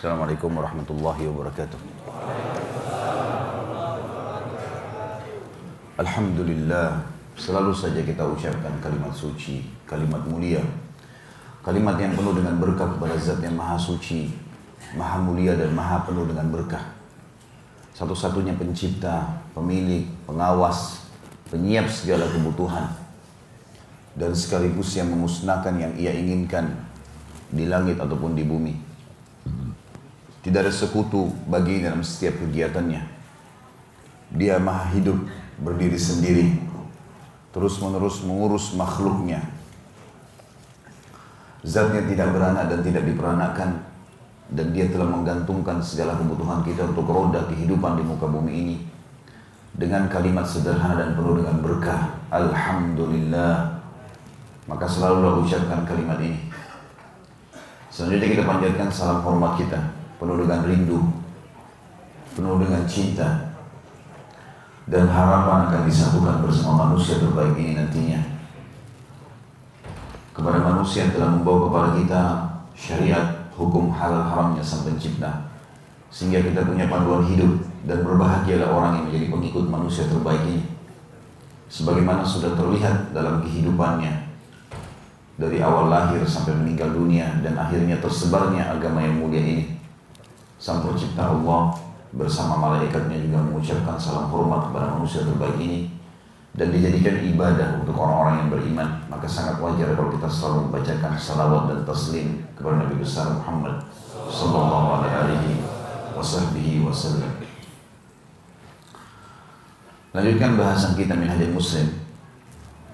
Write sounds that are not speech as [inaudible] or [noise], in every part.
Assalamualaikum warahmatullahi wabarakatuh. Alhamdulillah, selalu saja kita ucapkan kalimat suci, kalimat mulia. Kalimat yang penuh dengan berkah kepada zat yang maha suci, maha mulia dan maha penuh dengan berkah. Satu-satunya pencipta, pemilik, pengawas, penyiap segala kebutuhan. Dan sekaligus yang memusnahkan yang ia inginkan di langit ataupun di bumi. Tidak ada sekutu bagi dalam setiap kegiatannya. Dia maha hidup, berdiri sendiri, terus menerus mengurus makhluknya. Zatnya tidak beranak dan tidak diperanakan, dan dia telah menggantungkan segala kebutuhan kita untuk roda kehidupan di muka bumi ini dengan kalimat sederhana dan penuh dengan berkah. Alhamdulillah. Maka selalu ucapkan kalimat ini. Selanjutnya kita panjatkan salam hormat kita penuh dengan rindu, penuh dengan cinta, dan harapan akan disatukan bersama manusia terbaik ini nantinya. Kepada manusia yang telah membawa kepada kita syariat, hukum halal haramnya sang pencipta. Sehingga kita punya panduan hidup dan berbahagialah orang yang menjadi pengikut manusia terbaik ini. Sebagaimana sudah terlihat dalam kehidupannya, dari awal lahir sampai meninggal dunia dan akhirnya tersebarnya agama yang mulia ini. Sang pencipta Allah bersama malaikatnya juga mengucapkan salam hormat kepada manusia terbaik ini dan dijadikan ibadah untuk orang-orang yang beriman. Maka sangat wajar kalau kita selalu membacakan salawat dan taslim kepada Nabi besar Muhammad sallallahu alaihi wasallam. Lanjutkan bahasan kita minhajul muslim.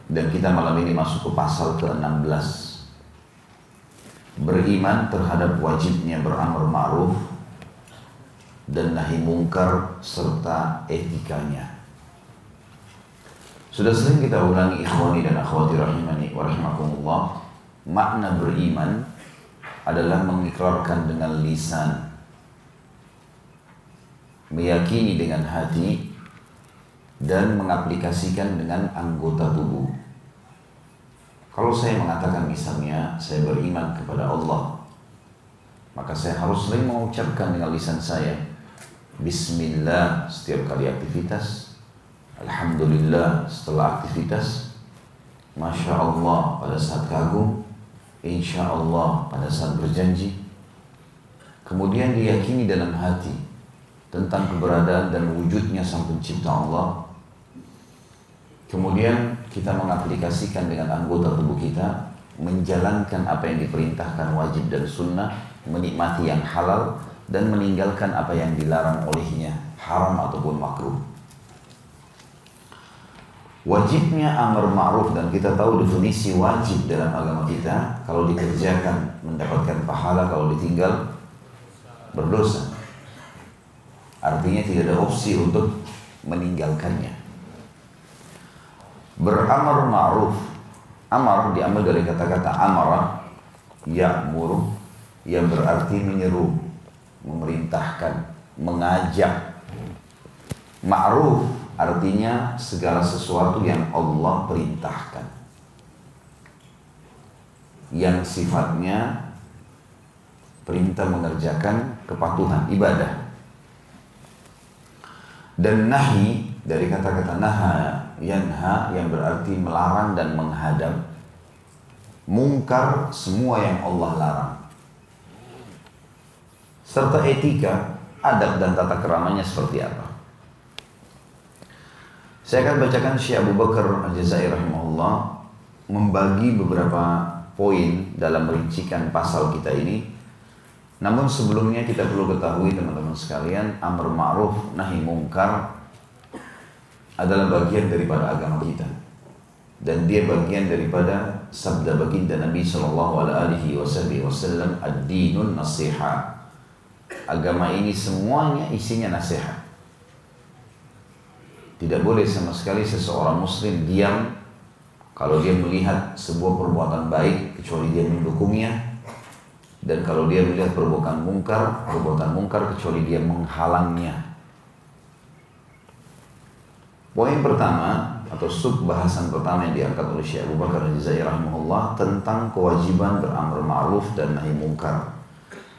Dan kita malam ini masuk ke pasal ke-16 Beriman terhadap wajibnya beramar ma'ruf dan nahi mungkar serta etikanya Sudah sering kita ulangi ikhwani dan akhwati rahimani wa rahimakumullah Makna beriman adalah mengikrarkan dengan lisan Meyakini dengan hati dan mengaplikasikan dengan anggota tubuh. Kalau saya mengatakan misalnya saya beriman kepada Allah, maka saya harus sering mengucapkan dengan lisan saya Bismillah setiap kali aktivitas, Alhamdulillah setelah aktivitas, Masya Allah pada saat kagum, Insya Allah pada saat berjanji, kemudian diyakini dalam hati tentang keberadaan dan wujudnya sang pencipta Allah. Kemudian kita mengaplikasikan dengan anggota tubuh kita menjalankan apa yang diperintahkan wajib dan sunnah, menikmati yang halal dan meninggalkan apa yang dilarang olehnya, haram ataupun makruh. Wajibnya amar ma'ruf dan kita tahu definisi wajib dalam agama kita kalau dikerjakan mendapatkan pahala kalau ditinggal berdosa. Artinya tidak ada opsi untuk meninggalkannya beramar ma'ruf amar diambil dari kata-kata amara ya'muru yang berarti menyeru memerintahkan mengajak. Ma'ruf artinya segala sesuatu yang Allah perintahkan. Yang sifatnya perintah mengerjakan kepatuhan ibadah. Dan nahi dari kata-kata naha yanha yang berarti melarang dan menghadap mungkar semua yang Allah larang serta etika adab dan tata keramanya seperti apa? Saya akan bacakan Syekh Abu Bakar Al-Jazair rahimahullah membagi beberapa poin dalam merincikan pasal kita ini. Namun sebelumnya kita perlu ketahui teman-teman sekalian amr ma'ruf nahi mungkar adalah bagian daripada agama kita. Dan dia bagian daripada sabda baginda Nabi Shallallahu Alaihi Wasallam ad-dinun nasiha agama ini semuanya isinya nasihat. Tidak boleh sama sekali seseorang muslim diam kalau dia melihat sebuah perbuatan baik kecuali dia mendukungnya. Dan kalau dia melihat perbuatan mungkar perbuatan mungkar kecuali dia menghalangnya. Poin pertama atau sub bahasan pertama yang diangkat oleh Syekh Abu Bakar Al-Jazair rahimahullah tentang kewajiban beramar ma'ruf dan nahi mungkar.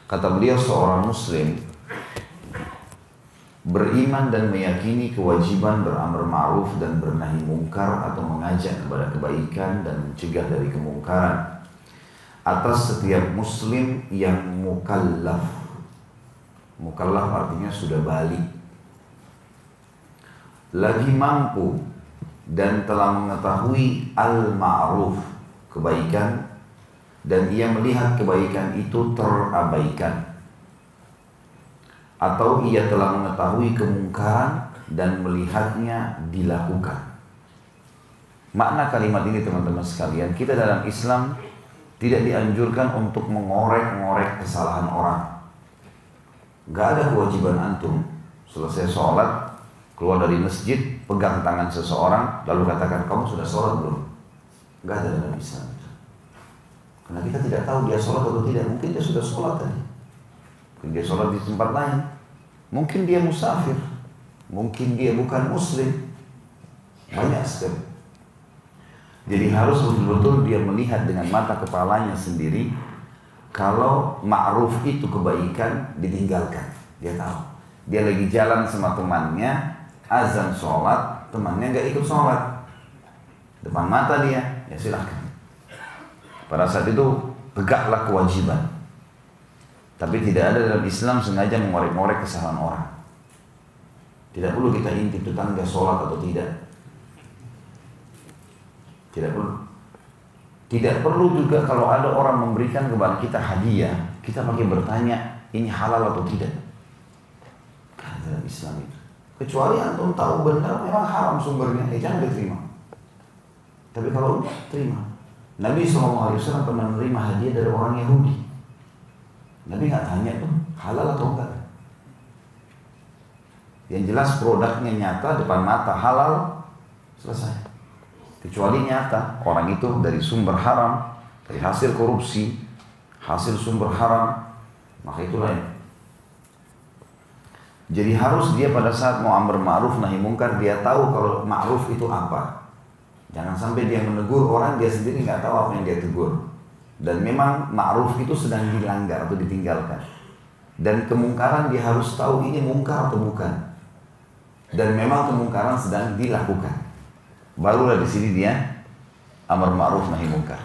Kata beliau seorang muslim beriman dan meyakini kewajiban beramar ma'ruf dan bernahi mungkar atau mengajak kepada kebaikan dan mencegah dari kemungkaran atas setiap muslim yang mukallaf. Mukallaf artinya sudah balik. Lagi mampu dan telah mengetahui al-ma'ruf, kebaikan dan ia melihat kebaikan itu terabaikan atau ia telah mengetahui kemungkaran dan melihatnya dilakukan. Makna kalimat ini teman-teman sekalian, kita dalam Islam tidak dianjurkan untuk mengorek-ngorek kesalahan orang. Gak ada kewajiban antum selesai sholat, keluar dari masjid, pegang tangan seseorang, lalu katakan kamu sudah sholat belum? Gak ada dalam Islam. Karena kita tidak tahu dia sholat atau tidak, mungkin dia sudah sholat tadi. Mungkin dia sholat di tempat lain. Mungkin dia musafir. Mungkin dia bukan muslim. Banyak sekali. Jadi harus betul-betul dia melihat dengan mata kepalanya sendiri kalau ma'ruf itu kebaikan ditinggalkan. Dia tahu. Dia lagi jalan sama temannya, azan sholat, temannya nggak ikut sholat. Depan mata dia, ya silahkan. Pada saat itu tegaklah kewajiban. Tapi tidak ada dalam Islam sengaja mengorek-ngorek kesalahan orang. Tidak perlu kita intip tetangga sholat atau tidak. Tidak perlu. Tidak perlu juga kalau ada orang memberikan kepada kita hadiah, kita pakai bertanya, ini halal atau tidak. Karena dalam Islam itu. Kecuali antum tahu benar memang haram sumbernya, eh, jangan diterima. Tapi kalau enggak, terima. Nabi SAW pernah menerima hadiah dari orang Yahudi. Nabi nggak tanya tuh halal atau enggak. Yang jelas produknya nyata depan mata halal selesai. Kecuali nyata orang itu dari sumber haram, dari hasil korupsi, hasil sumber haram, maka itu lain. Jadi harus dia pada saat mau amr ma'ruf nahi mungkar dia tahu kalau ma'ruf itu apa. Jangan sampai dia menegur orang dia sendiri nggak tahu apa yang dia tegur. Dan memang ma'ruf itu sedang dilanggar atau ditinggalkan. Dan kemungkaran dia harus tahu ini mungkar atau bukan. Dan memang kemungkaran sedang dilakukan. Barulah di sini dia amar ma'ruf nahi mungkar.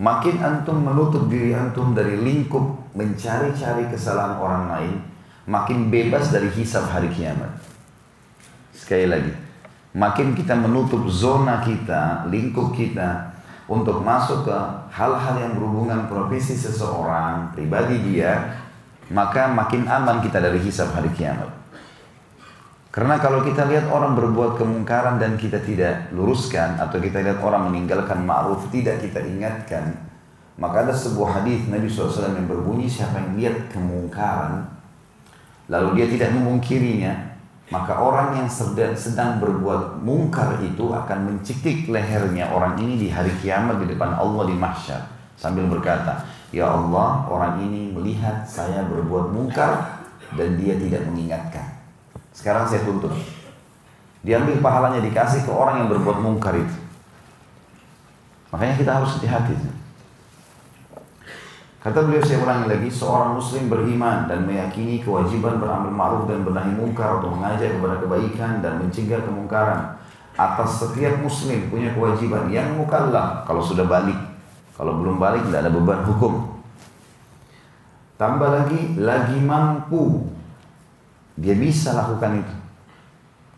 Makin antum menutup diri antum dari lingkup mencari-cari kesalahan orang lain, makin bebas dari hisab hari kiamat. Sekali lagi, makin kita menutup zona kita, lingkup kita untuk masuk ke hal-hal yang berhubungan profesi seseorang, pribadi dia, maka makin aman kita dari hisab hari kiamat. Karena kalau kita lihat orang berbuat kemungkaran dan kita tidak luruskan atau kita lihat orang meninggalkan ma'ruf tidak kita ingatkan, maka ada sebuah hadis Nabi SAW yang berbunyi siapa yang lihat kemungkaran lalu dia tidak memungkirinya maka orang yang sedang, sedang berbuat mungkar itu akan mencekik lehernya orang ini di hari kiamat di depan Allah di mahsyar sambil berkata, Ya Allah, orang ini melihat saya berbuat mungkar dan dia tidak mengingatkan. Sekarang saya tuntut. Diambil pahalanya dikasih ke orang yang berbuat mungkar itu. Makanya kita harus hati-hati. Kata beliau saya ulangi lagi, seorang muslim beriman dan meyakini kewajiban beramal ma'ruf dan bernahi mungkar untuk mengajak kepada kebaikan dan mencegah kemungkaran. Atas setiap muslim punya kewajiban yang mukallaf kalau sudah balik. Kalau belum balik tidak ada beban hukum. Tambah lagi, lagi mampu. Dia bisa lakukan itu.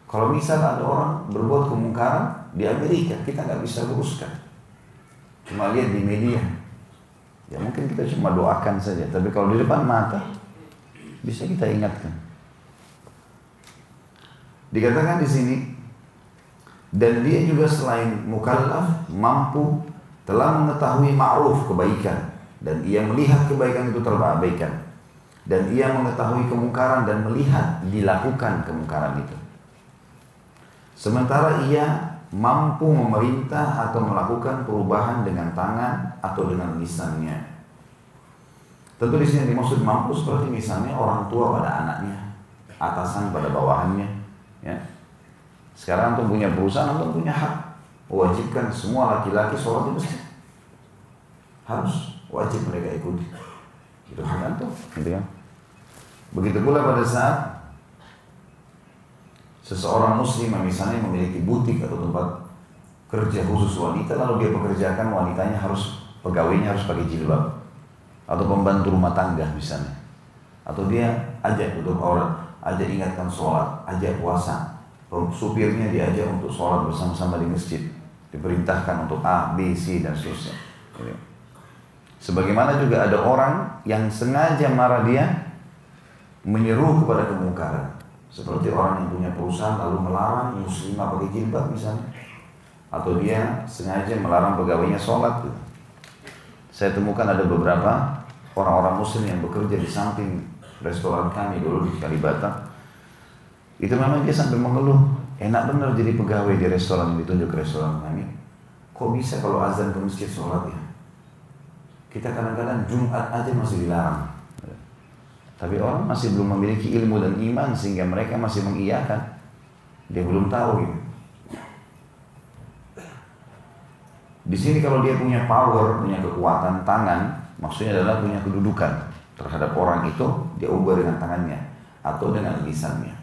Kalau misal ada orang berbuat kemungkaran di Amerika, kita nggak bisa luruskan. Cuma lihat di media, Ya mungkin kita cuma doakan saja, tapi kalau di depan mata bisa kita ingatkan. Dikatakan di sini dan dia juga selain mukallaf mampu telah mengetahui ma'ruf kebaikan dan ia melihat kebaikan itu terabaikan dan ia mengetahui kemungkaran dan melihat dilakukan kemungkaran itu. Sementara ia mampu memerintah atau melakukan perubahan dengan tangan atau dengan lisannya. Tentu di sini dimaksud mampu seperti misalnya orang tua pada anaknya, atasan pada bawahannya. Ya. Sekarang antum punya perusahaan, antum punya hak wajibkan semua laki-laki sholat di masjid. Harus wajib mereka ikuti. Itu hak antum, gitu kan? Begitu pula pada saat seseorang muslim misalnya memiliki butik atau tempat kerja khusus wanita lalu dia pekerjakan wanitanya harus pegawainya harus pakai jilbab. Atau pembantu rumah tangga misalnya. Atau dia ajak untuk orang ajak ingatkan sholat ajak puasa. Supirnya diajak untuk sholat bersama-sama di masjid. Diperintahkan untuk A, B, C dan seterusnya. Sebagaimana juga ada orang yang sengaja marah dia menyeru kepada kemungkaran. Seperti orang yang punya perusahaan lalu melarang muslimah pakai jilbab misalnya. Atau dia sengaja melarang pegawainya sholat. Gitu. Saya temukan ada beberapa orang-orang muslim yang bekerja di samping restoran kami dulu di Kalibata. Itu memang dia sampai mengeluh Enak benar jadi pegawai di restoran ditunjuk ke restoran kami. Kok bisa kalau azan ke masjid sholat ya? Kita kadang-kadang Jumat aja masih dilarang. Tapi orang masih belum memiliki ilmu dan iman sehingga mereka masih mengiyakan. Dia belum tahu gitu. Di sini kalau dia punya power, punya kekuatan tangan, maksudnya adalah punya kedudukan terhadap orang itu, dia ubah dengan tangannya atau dengan lisannya.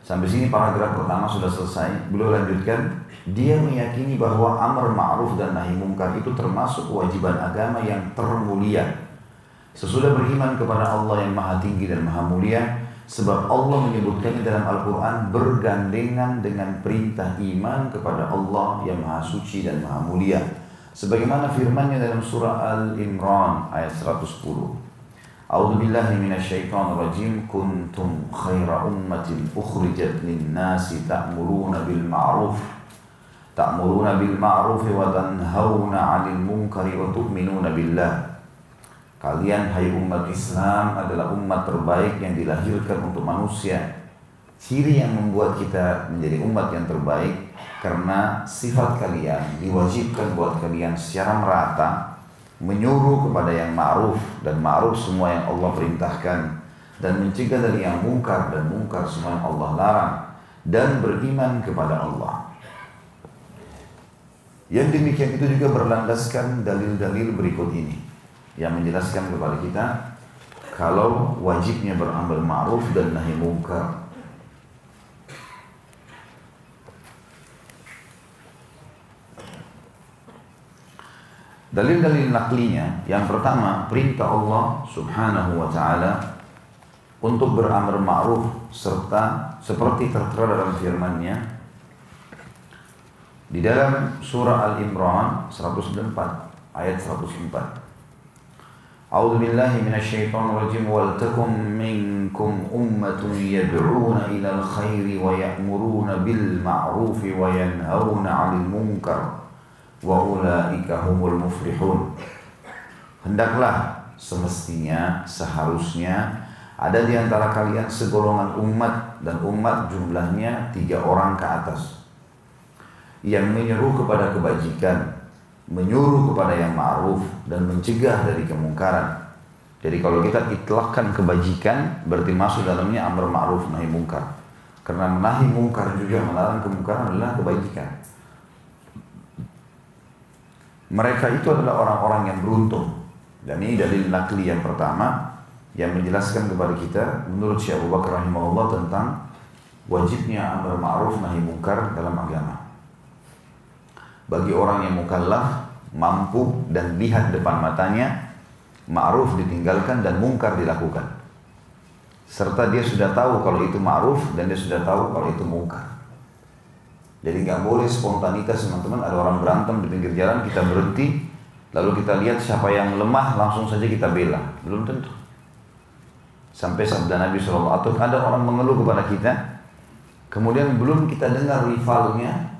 Sampai sini paragraf pertama sudah selesai. Beliau lanjutkan, dia meyakini bahwa amar ma'ruf dan nahi mungkar itu termasuk kewajiban agama yang termulia. Sesudah beriman kepada Allah yang maha tinggi dan maha mulia, sebab Allah menyebutkannya dalam Al-Quran bergandengan dengan perintah iman kepada Allah yang maha suci dan maha mulia. Sebagaimana firmannya dalam surah Al-Imran ayat 110. A'udhu billahi minasyaitan rajim. Kuntum khaira ummatin ukhrijat lin-nasi ta'muruna bil ma'ruf ta'muruna bil ma'ruf wa tanhauna 'anil munkari wa tu'minuna billah. Kalian hai umat Islam adalah umat terbaik yang dilahirkan untuk manusia. Ciri yang membuat kita menjadi umat yang terbaik karena sifat kalian diwajibkan buat kalian secara merata menyuruh kepada yang ma'ruf dan ma'ruf semua yang Allah perintahkan dan mencegah dari yang mungkar dan mungkar semua yang Allah larang dan beriman kepada Allah. Yang demikian itu juga berlandaskan dalil-dalil berikut ini yang menjelaskan kepada kita kalau wajibnya beramal ma'ruf dan nahi mungkar Dalil-dalil naklinya yang pertama perintah Allah Subhanahu wa taala untuk beramar ma'ruf serta seperti tertera dalam firman-Nya di dalam surah Al-Imran 104 ayat 104 Wal takum minkum ummatun yad'una ilal khairi wa ya'muruna bil ma'ruf wa yanhauna 'anil munkar. Wa ulaika humul muflihun. Hendaklah semestinya seharusnya ada di antara kalian segolongan umat dan umat jumlahnya tiga orang ke atas yang menyeru kepada kebajikan, menyuruh kepada yang ma'ruf dan mencegah dari kemungkaran. Jadi kalau kita itlakkan kebajikan berarti masuk dalamnya amar ma'ruf nahi mungkar. Karena menahi mungkar juga melarang kemungkaran adalah kebajikan. Mereka itu adalah orang-orang yang beruntung. Dan ini dalil nakli yang pertama yang menjelaskan kepada kita menurut Syekh Abu rahimahullah tentang wajibnya amar ma'ruf nahi mungkar dalam agama. Bagi orang yang mukallaf mampu dan lihat depan matanya ma'ruf ditinggalkan dan mungkar dilakukan. Serta dia sudah tahu kalau itu ma'ruf dan dia sudah tahu kalau itu mungkar. Jadi nggak boleh spontanitas teman-teman. Ada orang berantem di pinggir jalan, kita berhenti, lalu kita lihat siapa yang lemah, langsung saja kita bela. Belum tentu. Sampai sabda Nabi SAW, atau ada orang mengeluh kepada kita, kemudian belum kita dengar rivalnya,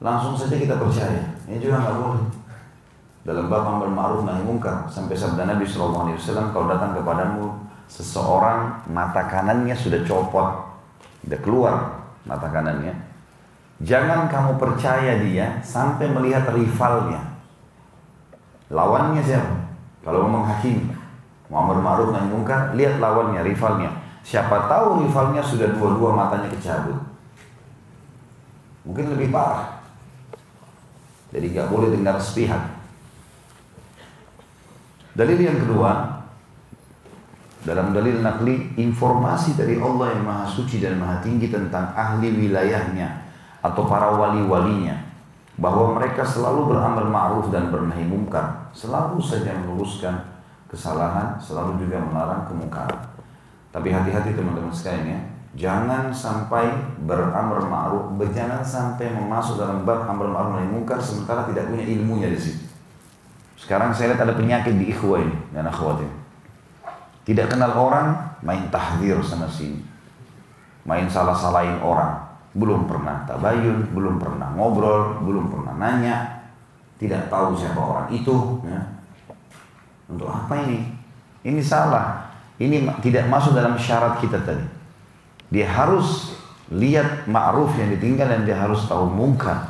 langsung saja kita percaya. Ini juga nggak boleh. Dalam bab amar ma'ruf nahi mungkar, sampai sabda Nabi SAW, kalau datang kepadamu seseorang mata kanannya sudah copot, sudah keluar mata kanannya, Jangan kamu percaya dia sampai melihat rivalnya. Lawannya siapa? Kalau menghakimi, Muhammad Ma'ruf dan Mungkar, lihat lawannya, rivalnya. Siapa tahu rivalnya sudah dua-dua matanya kecabut. Mungkin lebih parah. Jadi nggak boleh dengar sepihak. Dalil yang kedua, dalam dalil nakli, informasi dari Allah yang maha suci dan maha tinggi tentang ahli wilayahnya atau para wali-walinya bahwa mereka selalu beramal ma'ruf dan bernahi mungkar, selalu saja meluruskan kesalahan, selalu juga melarang kemungkaran. Tapi hati-hati teman-teman sekalian ya, jangan sampai beramar ma'ruf, jangan sampai memasuk dalam bab amar ma'ruf nahi mungkar sementara tidak punya ilmunya di situ. Sekarang saya lihat ada penyakit di ikhwah ini dan akhwat ini. Tidak kenal orang, main tahdir sama sini. Main salah-salahin orang. Belum pernah tabayun, belum pernah ngobrol, belum pernah nanya. Tidak tahu siapa orang itu. Ya. Untuk apa ini? Ini salah. Ini tidak masuk dalam syarat kita tadi. Dia harus lihat ma'ruf yang ditinggal dan dia harus tahu mungkar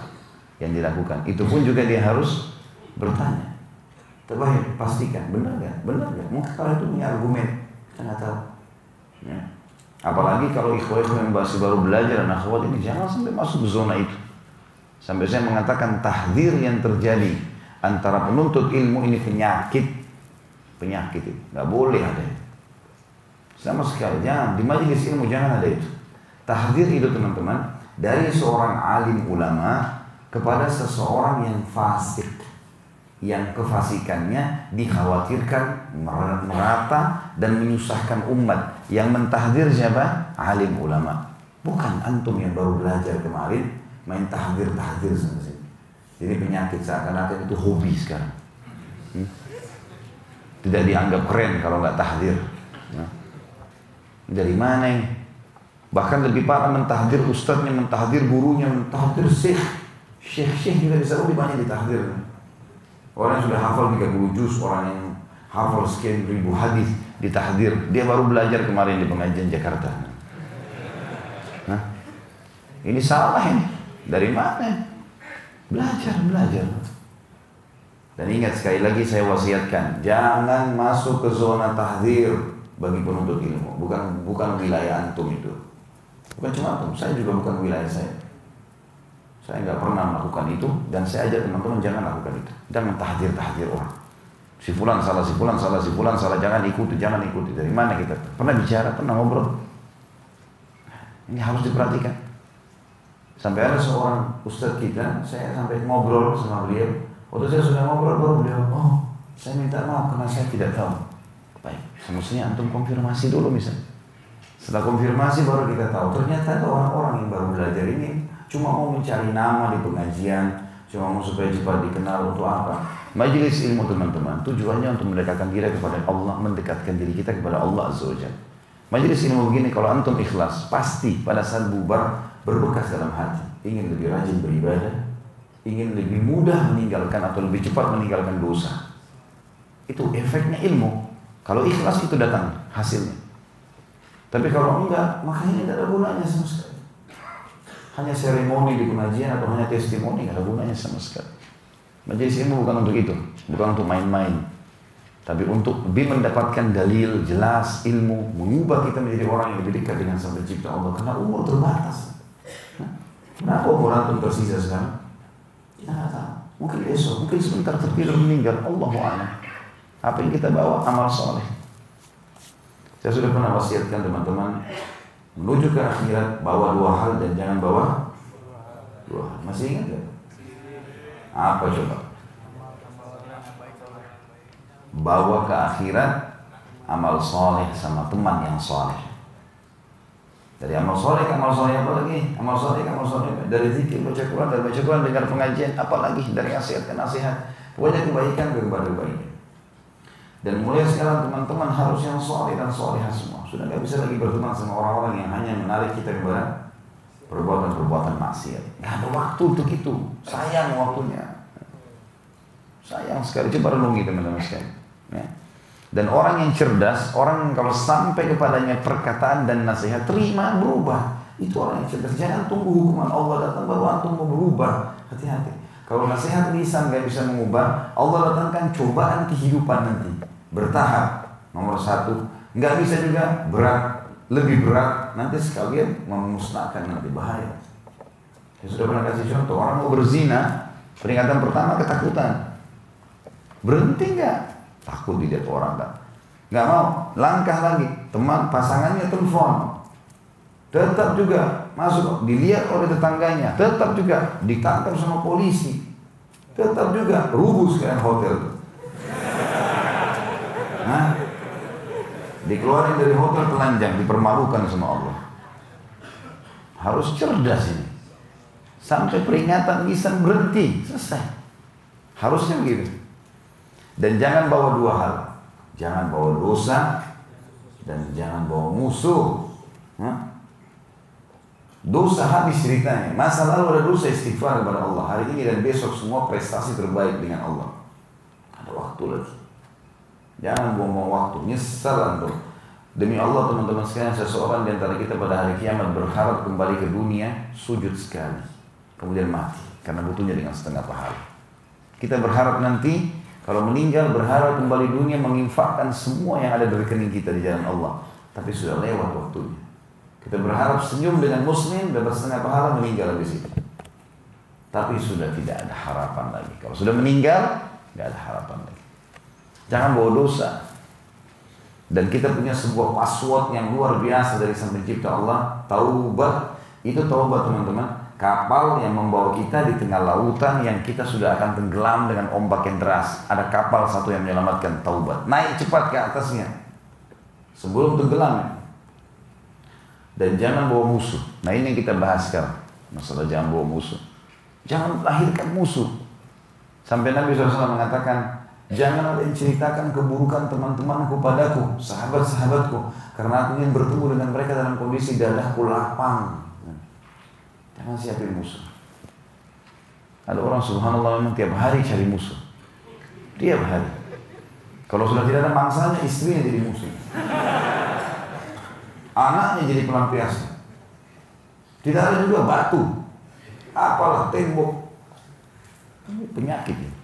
yang dilakukan. Itu pun juga dia harus bertanya. Terbaik, pastikan, benar gak? Benar gak? Mungkin kalau itu punya argumen, kita nggak tahu. Ya. Apalagi kalau ikhwah-ikhwah yang masih baru belajar dan akhwat ini jangan sampai masuk zona itu. Sampai saya mengatakan tahdir yang terjadi antara penuntut ilmu ini penyakit, penyakit itu nggak boleh ada itu. Sama sekali jangan di majelis ilmu jangan ada itu. Tahdir itu teman-teman dari seorang alim ulama kepada seseorang yang fasik yang kefasikannya dikhawatirkan merata dan menyusahkan umat. Yang mentahdir siapa? Alim ulama. Bukan antum yang baru belajar kemarin main tahdir-tahdir sama. Jadi penyakit seakan-akan itu hobi sekarang. Hmm? Tidak dianggap keren kalau nggak tahdir. Nah. Dari mana? Bahkan lebih parah mentahdir ustadznya, mentahdir gurunya, mentahdir syekh. Syekh-syekh juga bisa lebih banyak ditahdir. Orang yang sudah hafal 30 juz, orang yang hafal sekian ribu hadis di tahdir, dia baru belajar kemarin di pengajian Jakarta. Hah? Ini salah ini. Dari mana? Belajar, belajar. Dan ingat sekali lagi saya wasiatkan, jangan masuk ke zona tahdir bagi penuntut ilmu. Bukan bukan wilayah antum itu. Bukan cuma antum, saya juga bukan wilayah saya. Saya nggak pernah melakukan itu dan saya ajak teman-teman jangan lakukan itu. Jangan tahdir-tahdir orang. Si fulan salah, si fulan salah, si fulan salah, jangan ikuti, jangan ikuti. Dari mana kita? Pernah bicara, pernah ngobrol. Ini harus diperhatikan. Sampai ada seorang ustadz kita, saya sampai ngobrol sama beliau. Waktu saya sudah ngobrol, baru beliau, oh saya minta maaf karena saya tidak tahu. Baik, semestinya antum konfirmasi dulu misalnya. Setelah konfirmasi baru kita tahu. Ternyata ada orang-orang yang baru belajar ini cuma mau mencari nama di pengajian, cuma mau supaya cepat dikenal untuk apa? Majelis ilmu teman-teman tujuannya untuk mendekatkan diri kepada Allah, mendekatkan diri kita kepada Allah Azza wa Majelis ilmu begini kalau antum ikhlas, pasti pada saat bubar berbekas dalam hati. Ingin lebih rajin beribadah, ingin lebih mudah meninggalkan atau lebih cepat meninggalkan dosa. Itu efeknya ilmu. Kalau ikhlas itu datang hasilnya. Tapi kalau enggak, makanya tidak ada gunanya sama sekali hanya seremoni di pengajian atau hanya testimoni nggak ada gunanya sama sekali. Majelis ilmu bukan untuk itu, bukan untuk main-main. Tapi untuk lebih mendapatkan dalil jelas ilmu, mengubah kita menjadi orang yang lebih dekat dengan Sang Pencipta Allah. Karena umur terbatas. Kenapa umur antum tersisa sekarang? Nggak tahu. Mungkin besok, mungkin sebentar terpilih meninggal. Allah a'lam. Apa yang kita bawa amal soleh. Saya sudah pernah wasiatkan teman-teman menuju ke akhirat bawa dua hal dan jangan bawa dua hal. Masih ingat gak? Apa coba? Bawa ke akhirat amal soleh sama teman yang soleh. Dari amal soleh ke amal soleh apa lagi? Amal soleh ke amal soleh dari zikir baca Quran dari baca Quran dengar pengajian apa lagi dari nasihat ke nasihat. Pokoknya kebaikan ke kebaikan. Dan mulai sekarang teman-teman harus yang soleh dan solehah semua. Sudah nggak bisa lagi berteman sama orang-orang yang hanya menarik kita kepada perbuatan-perbuatan maksiat. Nggak ada waktu untuk itu. Sayang waktunya. Sayang sekali. Coba renungi teman-teman sekalian. Ya. Dan orang yang cerdas, orang kalau sampai kepadanya perkataan dan nasihat, terima berubah. Itu orang yang cerdas. Jangan tunggu hukuman Allah datang baru antum mau berubah. Hati-hati. Kalau nasihat lisan nggak bisa mengubah, Allah datangkan cobaan kehidupan nanti. Bertahap. Nomor satu. Nggak bisa juga berat. Lebih berat nanti sekalian memusnahkan nanti. Bahaya. Saya sudah pernah kasih contoh orang mau berzina peringatan pertama ketakutan. Berhenti nggak? Takut dilihat orang kan. Nggak mau, langkah lagi. Teman pasangannya telepon. Tetap juga masuk, dilihat oleh tetangganya. Tetap juga ditangkap sama polisi. Tetap juga rubuh sekarang hotel. Nah, dikeluarin dari hotel telanjang, dipermalukan sama Allah. Harus cerdas ini. Sampai peringatan bisa berhenti, selesai. Harusnya begitu. Dan jangan bawa dua hal. Jangan bawa dosa dan jangan bawa musuh. Hah? Dosa habis ceritanya. Masa lalu ada dosa istighfar kepada Allah. Hari ini dan besok semua prestasi terbaik dengan Allah. Ada waktu lagi. Jangan buang-buang waktu. Nyesal antum. Demi Allah teman-teman sekalian seseorang di antara kita pada hari kiamat berharap kembali ke dunia sujud sekali kemudian mati karena butuhnya dengan setengah pahala. Kita berharap nanti kalau meninggal berharap kembali dunia menginfakkan semua yang ada dari rekening kita di jalan Allah. Tapi sudah lewat waktunya. Kita berharap senyum dengan muslim dapat setengah pahala meninggal di situ. Tapi sudah tidak ada harapan lagi. Kalau sudah meninggal, tidak ada harapan lagi. Jangan bawa dosa. Dan kita punya sebuah password yang luar biasa dari Sang Pencipta Allah, taubat. Itu taubat teman-teman kapal yang membawa kita di tengah lautan yang kita sudah akan tenggelam dengan ombak yang deras. Ada kapal satu yang menyelamatkan taubat. Naik cepat ke atasnya. Sebelum tenggelam. Dan jangan bawa musuh. Nah ini yang kita bahas sekarang. Masalah jangan bawa musuh. Jangan lahirkan musuh. Sampai Nabi SAW mengatakan, Jangan ada yang ceritakan keburukan teman-temanku padaku, sahabat-sahabatku. Karena aku ingin bertemu dengan mereka dalam kondisi dadahku lapang. Jangan siapin musuh. Ada orang subhanallah memang tiap hari cari musuh. Tiap hari. Kalau sudah tidak ada mangsanya, istrinya jadi musuh. Anaknya jadi pelampiasnya. Tidak ada juga batu. Apalah tembok. Penyakit ini.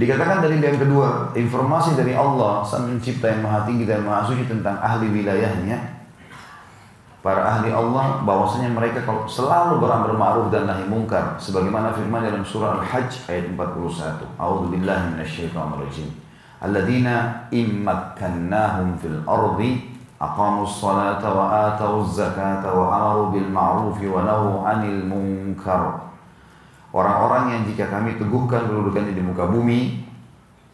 Dikatakan dari yang kedua, informasi dari Allah, sang pencipta yang maha tinggi dan maha suci tentang ahli wilayahnya, para ahli Allah bahwasanya mereka kalau selalu beramar ma'ruf dan nahi mungkar sebagaimana firman dalam surah Al-Hajj ayat 41. A'udzu billahi minasyaitonir rajim. Alladzina immakkannahum fil ardi aqamus salata wa atawuz zakata wa amaru bil ma'ruf wa nahu 'anil munkar. Orang-orang yang jika kami teguhkan kedudukannya di muka bumi,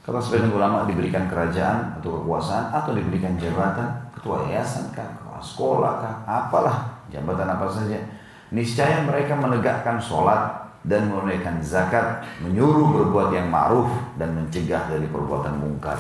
kata sebagian ulama diberikan kerajaan atau kekuasaan atau diberikan jabatan, ketua yayasan kan, sekolah kah, apalah, jabatan apa saja. Niscaya mereka menegakkan sholat dan menunaikan zakat, menyuruh berbuat yang ma'ruf dan mencegah dari perbuatan mungkar.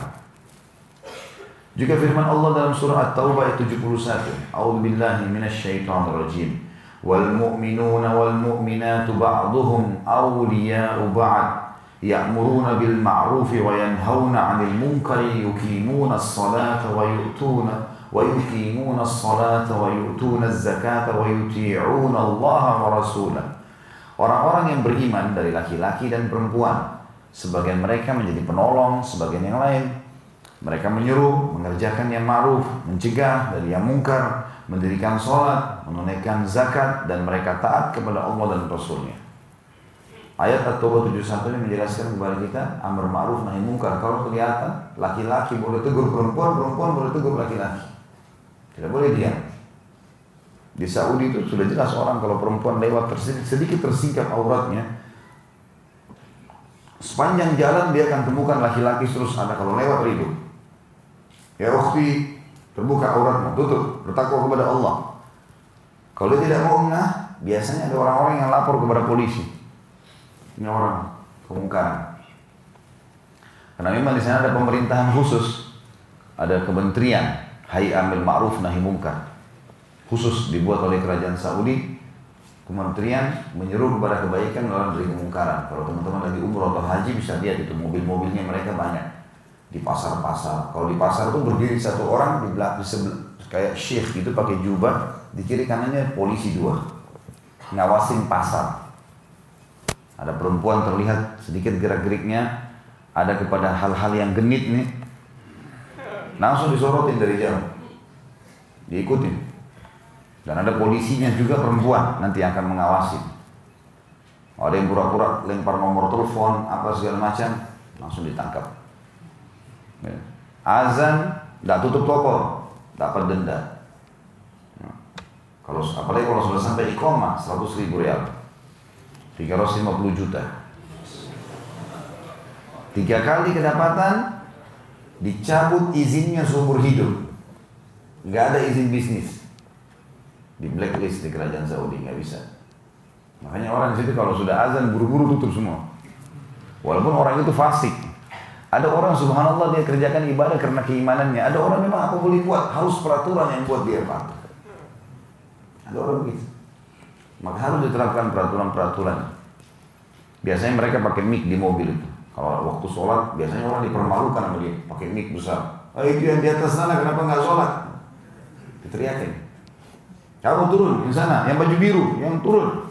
Juga firman Allah dalam surah At-Taubah ayat 71. A'udzu billahi minasyaitonir rajim. Wal mu'minuna wal mu'minatu ba'dhuhum awliya'u ba'd. Wa yanhauna 'anil munkari yuqimuna as-salata wa yu'tuna ويقيمون الصلاة ويؤتون الزكاة ويطيعون الله ورسوله Orang-orang yang beriman dari laki-laki dan perempuan. Sebagian mereka menjadi penolong, sebagian yang lain. Mereka menyuruh, mengerjakan yang ma'ruf, mencegah dari yang mungkar Mendirikan sholat, menunaikan zakat Dan mereka taat kepada Allah dan Rasulnya. Ayat At-Taubah 71 ini menjelaskan kepada kita Amr ma'ruf nahi mungkar. Kalau kelihatan laki-laki boleh tegur perempuan Perempuan boleh tegur laki-laki. Tidak boleh diam. Di Saudi itu sudah jelas orang kalau perempuan lewat tersedikit, sedikit tersingkap auratnya, sepanjang jalan dia akan temukan laki-laki terus ada kalau lewat ribut. Ya waktu terbuka auratmu, tutup, bertakwa kepada Allah. Kalau dia tidak mau enggak, biasanya ada orang-orang yang lapor kepada polisi. Ini orang kemungkaran. Karena memang di sana ada pemerintahan khusus, ada kementerian Hai amil ma'ruf nahi mungkar khusus dibuat oleh kerajaan Saudi kementerian menyeru kepada kebaikan melarang dari kemungkaran. Kalau teman-teman lagi umroh atau haji bisa lihat itu mobil-mobilnya mereka banyak. Di pasar-pasar. Kalau di pasar itu berdiri satu orang di belakang sebelah kayak syekh itu pakai jubah di kiri kanannya polisi dua. Ngawasin pasar. Ada perempuan terlihat sedikit gerak-geriknya ada kepada hal-hal yang genit nih. Langsung disorotin dari jauh. Diikutin. Dan ada polisinya juga perempuan nanti akan mengawasi. Ada yang pura-pura lempar nomor telepon, apa segala macam. langsung ditangkap. Ya. Azan, tidak tutup toko, dapat denda. Ya. Kalau apalagi kalau sudah sampai di koma 100 ribu real, 350 juta. Tiga kali kedapatan, dicabut izinnya seumur hidup. Gak ada izin bisnis. Di blacklist di kerajaan Saudi, nggak bisa. Makanya orang di situ kalau sudah azan buru-buru tutup semua. Walaupun orang itu fasik. Ada orang subhanallah dia kerjakan ibadah karena keimanannya. Ada orang memang apa boleh buat, harus peraturan yang buat dia patuh. Ada orang begitu. Maka harus diterapkan peraturan-peraturan. Biasanya mereka pakai mic di mobil itu. Kalau waktu sholat, biasanya orang dipermalukan sama dia, pakai mic besar. Oh itu yang di atas sana, kenapa nggak sholat? Diteriakin. Kamu turun di sana, yang baju biru, yang turun.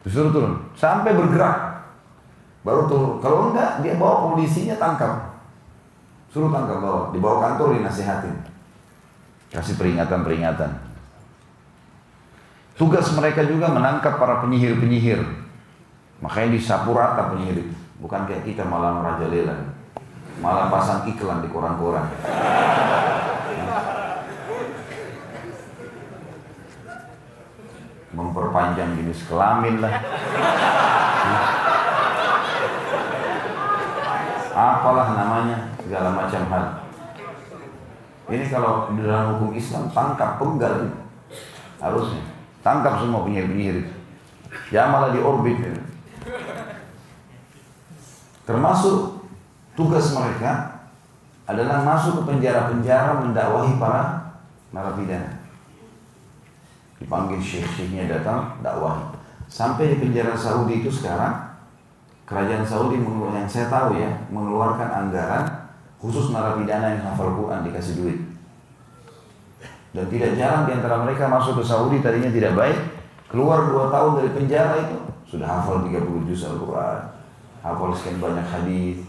Disuruh turun, sampai bergerak. Baru turun. Kalau enggak, dia bawa polisinya tangkap. Suruh tangkap bawa, dibawa kantor dinasihatin. Kasih peringatan-peringatan. Tugas mereka juga menangkap para penyihir-penyihir. Makanya disapu rata penyihir. Bukan kayak kita malah merajalela. Malah pasang iklan di koran-koran. Memperpanjang jenis kelamin lah. Apalah namanya, segala macam hal. Ini kalau di dalam hukum Islam tangkap penggal harusnya tangkap semua penyihir-penyihir itu. Ya malah di orbit. Ya. Termasuk tugas mereka adalah masuk ke penjara-penjara mendakwahi para narapidana. Dipanggil syekh-syekhnya datang dakwahi. Sampai di penjara Saudi itu sekarang kerajaan Saudi yang saya tahu ya mengeluarkan anggaran khusus narapidana yang hafal Quran dikasih duit. Dan tidak jarang di antara mereka masuk ke Saudi tadinya tidak baik, keluar dua tahun dari penjara itu sudah hafal 30 juz Al-Quran, hafal sekian banyak hadis.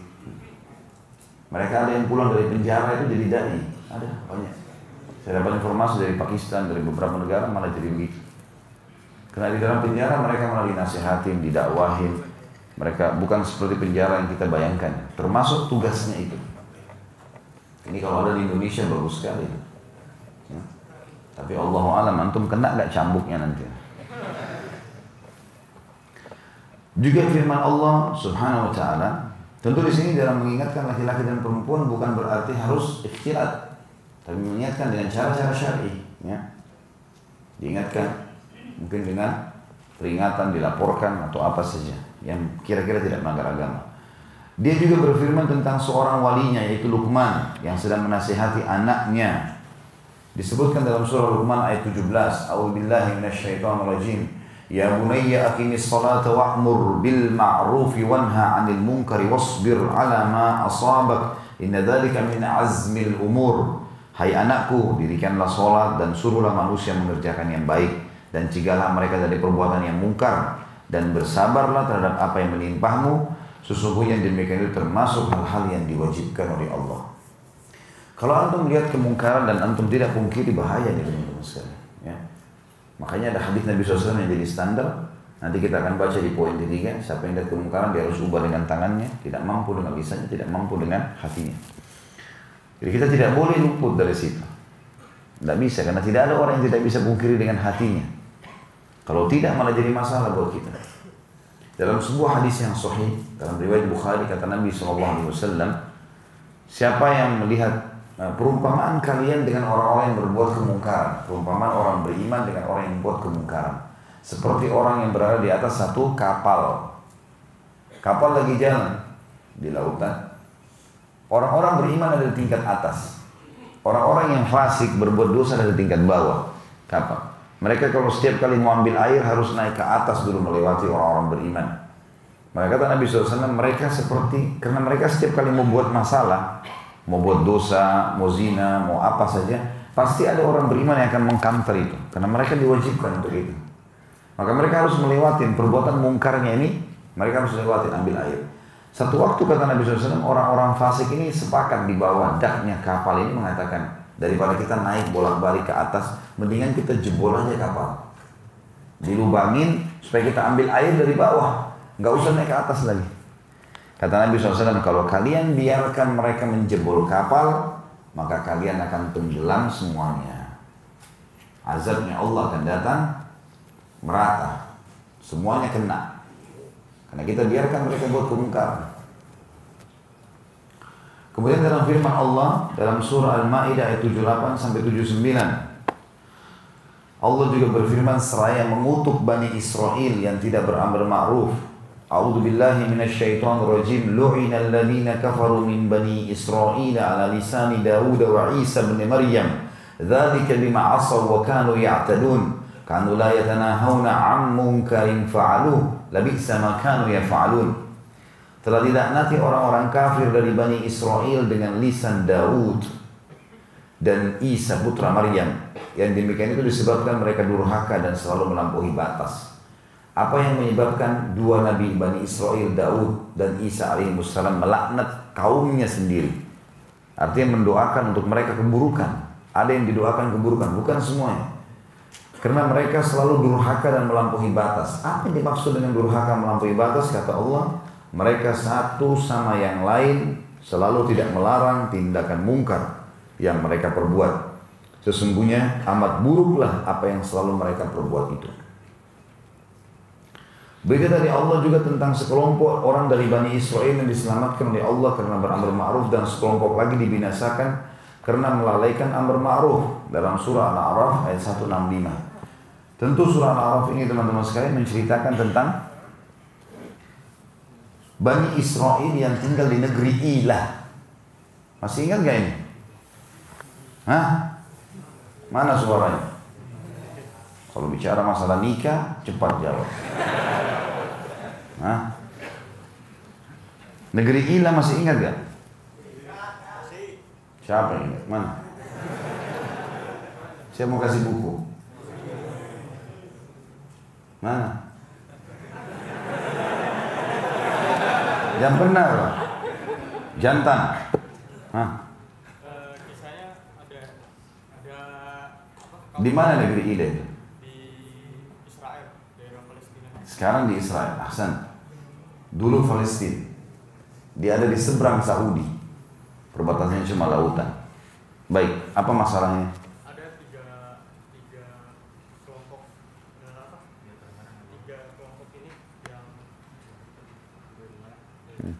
Mereka ada yang pulang dari penjara itu jadi dai, ada banyak. Saya dapat informasi dari Pakistan, dari beberapa negara malah jadi begitu. Karena di dalam penjara mereka malah dinasihatin, didakwahin. Mereka bukan seperti penjara yang kita bayangkan. Termasuk tugasnya itu. Ini kalau ada di Indonesia bagus sekali. Ya. Tapi Allah alam antum kena nggak cambuknya nanti. Juga firman Allah Subhanahu wa taala, tentu di sini dalam mengingatkan laki-laki dan perempuan bukan berarti harus ikhtilat, tapi mengingatkan dengan cara-cara syar'i, ya. Diingatkan mungkin dengan peringatan, dilaporkan atau apa saja yang kira-kira tidak melanggar agama. Dia juga berfirman tentang seorang walinya yaitu Luqman yang sedang menasihati anaknya. Disebutkan dalam surah Luqman ayat 17, A'udzubillahi minasyaitonirrajim. Ya bunayya aqimis salata wa'mur bil ma'rufi wanha 'anil munkari wasbir 'ala ma asabak. Inna dzalika min azmil umur. Hai anakku, dirikanlah salat dan suruhlah manusia mengerjakan yang baik dan cegahlah mereka dari perbuatan yang mungkar dan bersabarlah terhadap apa yang menimpahmu. Sesungguhnya demikian itu termasuk hal-hal yang diwajibkan oleh Allah. Kalau antum melihat kemungkaran dan antum tidak pungkiri bahaya nih teman-teman sekalian. Ya. Makanya ada hadis Nabi SAW yang jadi standar. Nanti kita akan baca di poin ketiga. Siapa yang lihat kemungkaran dia harus ubah dengan tangannya. Tidak mampu dengan lisannya, tidak mampu dengan hatinya. Jadi kita tidak boleh luput dari situ. Tidak bisa, karena tidak ada orang yang tidak bisa pungkiri dengan hatinya. Kalau tidak malah jadi masalah buat kita. Dalam sebuah hadis yang sahih dalam riwayat Bukhari kata Nabi SAW, siapa yang melihat Nah, perumpamaan kalian dengan orang-orang yang berbuat kemungkaran. Perumpamaan orang beriman dengan orang yang membuat kemungkaran. Seperti orang yang berada di atas satu kapal. Kapal lagi jalan di lautan. Orang-orang beriman ada di tingkat atas. Orang-orang yang fasik berbuat dosa ada di tingkat bawah kapal. Mereka kalau setiap kali mau ambil air harus naik ke atas dulu melewati orang-orang beriman. Maka kata Nabi SAW, mereka seperti, karena mereka setiap kali mau buat masalah, mau buat dosa, mau zina, mau apa saja, pasti ada orang beriman yang akan mengkanter itu. Karena mereka diwajibkan untuk itu. Maka mereka harus melewati perbuatan mungkarnya ini, mereka harus melewati ambil air. Satu waktu kata Nabi SAW, orang-orang fasik ini sepakat di bawah daknya kapal ini mengatakan, daripada kita naik bolak-balik ke atas, mendingan kita jebol aja kapal. Dilubangin supaya kita ambil air dari bawah, nggak usah naik ke atas lagi. Kata Nabi SAW, kalau kalian biarkan mereka menjebol kapal, maka kalian akan tenggelam semuanya. Azabnya Allah akan datang merata. Semuanya kena. Karena kita biarkan mereka buat kemungkaran. Kemudian dalam firman Allah dalam surah Al-Maidah ayat 78 sampai 79. Allah juga berfirman seraya mengutuk Bani Israel yang tidak beramal ma'ruf. A'udzu billahi minasyaitonir rajim. Lu'ina alladziina kafaru min Bani Israel 'ala lisani Daud wa Isa bin Maryam. Dzalika bima 'asaw wa kanu ya'tadun. Kanu la yatanahawna 'an munkarin fa'aluhu lebih sama kanu yang yafa'alun. Telah dilaknati orang-orang kafir dari Bani Israel dengan lisan Daud dan Isa putra Maryam. Yang demikian itu disebabkan mereka durhaka dan selalu melampaui batas. Apa yang menyebabkan dua nabi Bani Israel, Daud dan Isa alaihissalam melaknat kaumnya sendiri. Artinya mendoakan untuk mereka keburukan. Ada yang didoakan keburukan, bukan semuanya. Karena mereka selalu durhaka dan melampaui batas. Apa yang dimaksud dengan durhaka melampaui batas? Kata Allah, mereka satu sama yang lain selalu tidak melarang tindakan mungkar yang mereka perbuat. Sesungguhnya amat buruklah apa yang selalu mereka perbuat itu. Begitu dari Allah juga tentang sekelompok orang dari Bani Israel yang diselamatkan oleh Allah karena beramar ma'ruf dan sekelompok lagi dibinasakan karena melalaikan amar ma'ruf dalam surah Al-A'raf ayat 165. Tentu surah Al-A'raf ini teman-teman sekalian menceritakan tentang Bani Israel yang tinggal di negeri Ilah. Masih ingat gak ini? Hah? Mana suaranya? Kalau bicara masalah nikah, cepat jawab. Hah? Negeri Ila masih ingat gak? Siapa yang ingat? Mana? Saya mau kasih buku. Mana? Yang benar. Jantan. Hah? Di mana negeri Ila itu? Sekarang di Israel, Ahsan. Dulu Palestina. Dia ada di seberang Saudi. Perbatasannya cuma lautan. Baik, apa masalahnya? Ada tiga, tiga kelompok dengan apa? Tiga kelompok ini yang Hmm.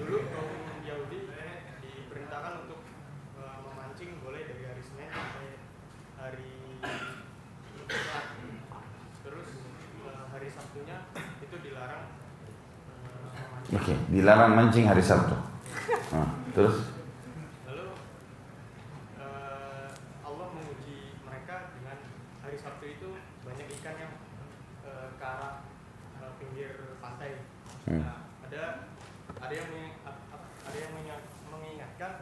dulu kaum Yahudi diperintahkan untuk eh, memancing boleh dari hari Senin sampai hari Jumat. Terus eh, hari Sabtunya itu dilarang eh, memancing. Oke, dilarang mancing hari Sabtu. Nah, terus Lalu eh, Allah menguji mereka dengan hari Sabtu itu banyak ikan yang eh, ke arah eh, pinggir pantai. Hmm. Nah, ada ada yang mengi- ap- ap- ada yang mengingat- mengingatkan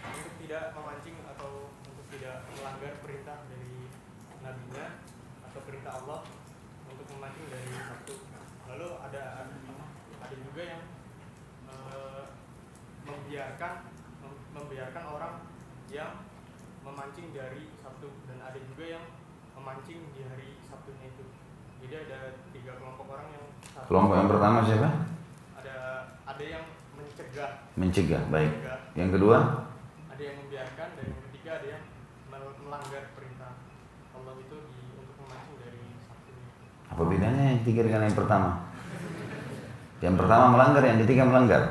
untuk tidak memancing atau untuk tidak melanggar perintah dari nabinya atau perintah Allah untuk memancing dari Sabtu. Lalu ada ada juga yang eh, membiarkan mem- membiarkan orang yang memancing dari Sabtu dan ada juga yang memancing di hari Sabtunya itu. Jadi ada tiga kelompok orang yang satu- kelompok yang pertama siapa? ada ada yang mencegah, Mencegah, baik. mencegah, Yang kedua, ada yang membiarkan dan yang ketiga ada yang mel- melanggar perintah Allah itu di untuk memancing dari Sabtunya. apa bedanya yang ketiga dengan yang pertama? Yang pertama ketiga melanggar.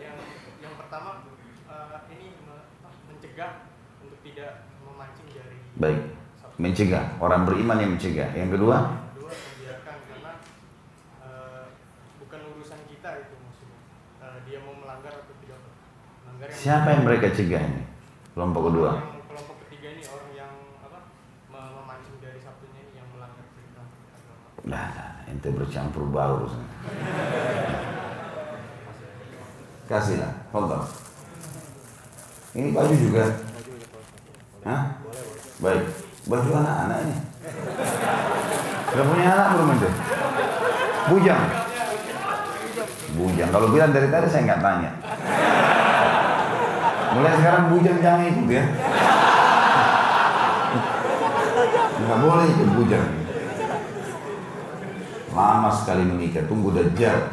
Yang yang pertama eh, ini mencegah untuk tidak memancing dari Baik, mencegah. Orang beriman yang mencegah. Yang kedua, Kedua membiarkan karena eh, bukan urusan kita itu maksudnya. Eh, dia mau melanggar atau tidak melanggar yang siapa yang mereka cegah ini? Kelompok kedua. Yang kelompok ketiga ini orang yang apa me- memancing dari Sabtunya ini yang melanggar perintah agama. Nah, nah, ente bercampur baur. [laughs] Kasihlah, Fadal. Ini baju juga. Hah? Baik. Baju anak-anak ini. Sudah punya anak belum itu? Bujang. Bujang. Kalau bilang dari tadi saya nggak tanya. Mulai sekarang bujang jangan ikut ya. Nggak boleh ikut bujang. Lama sekali menikah, tunggu dajjal.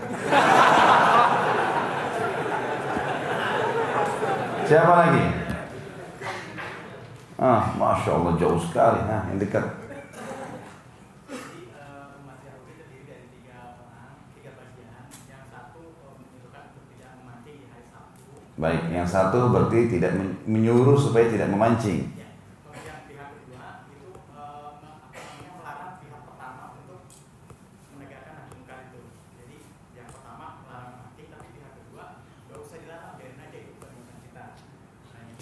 Siapa lagi? Ah, Masya Allah jauh sekali. Nah, yang dekat. Baik, yang satu berarti tidak menyuruh supaya tidak memancing.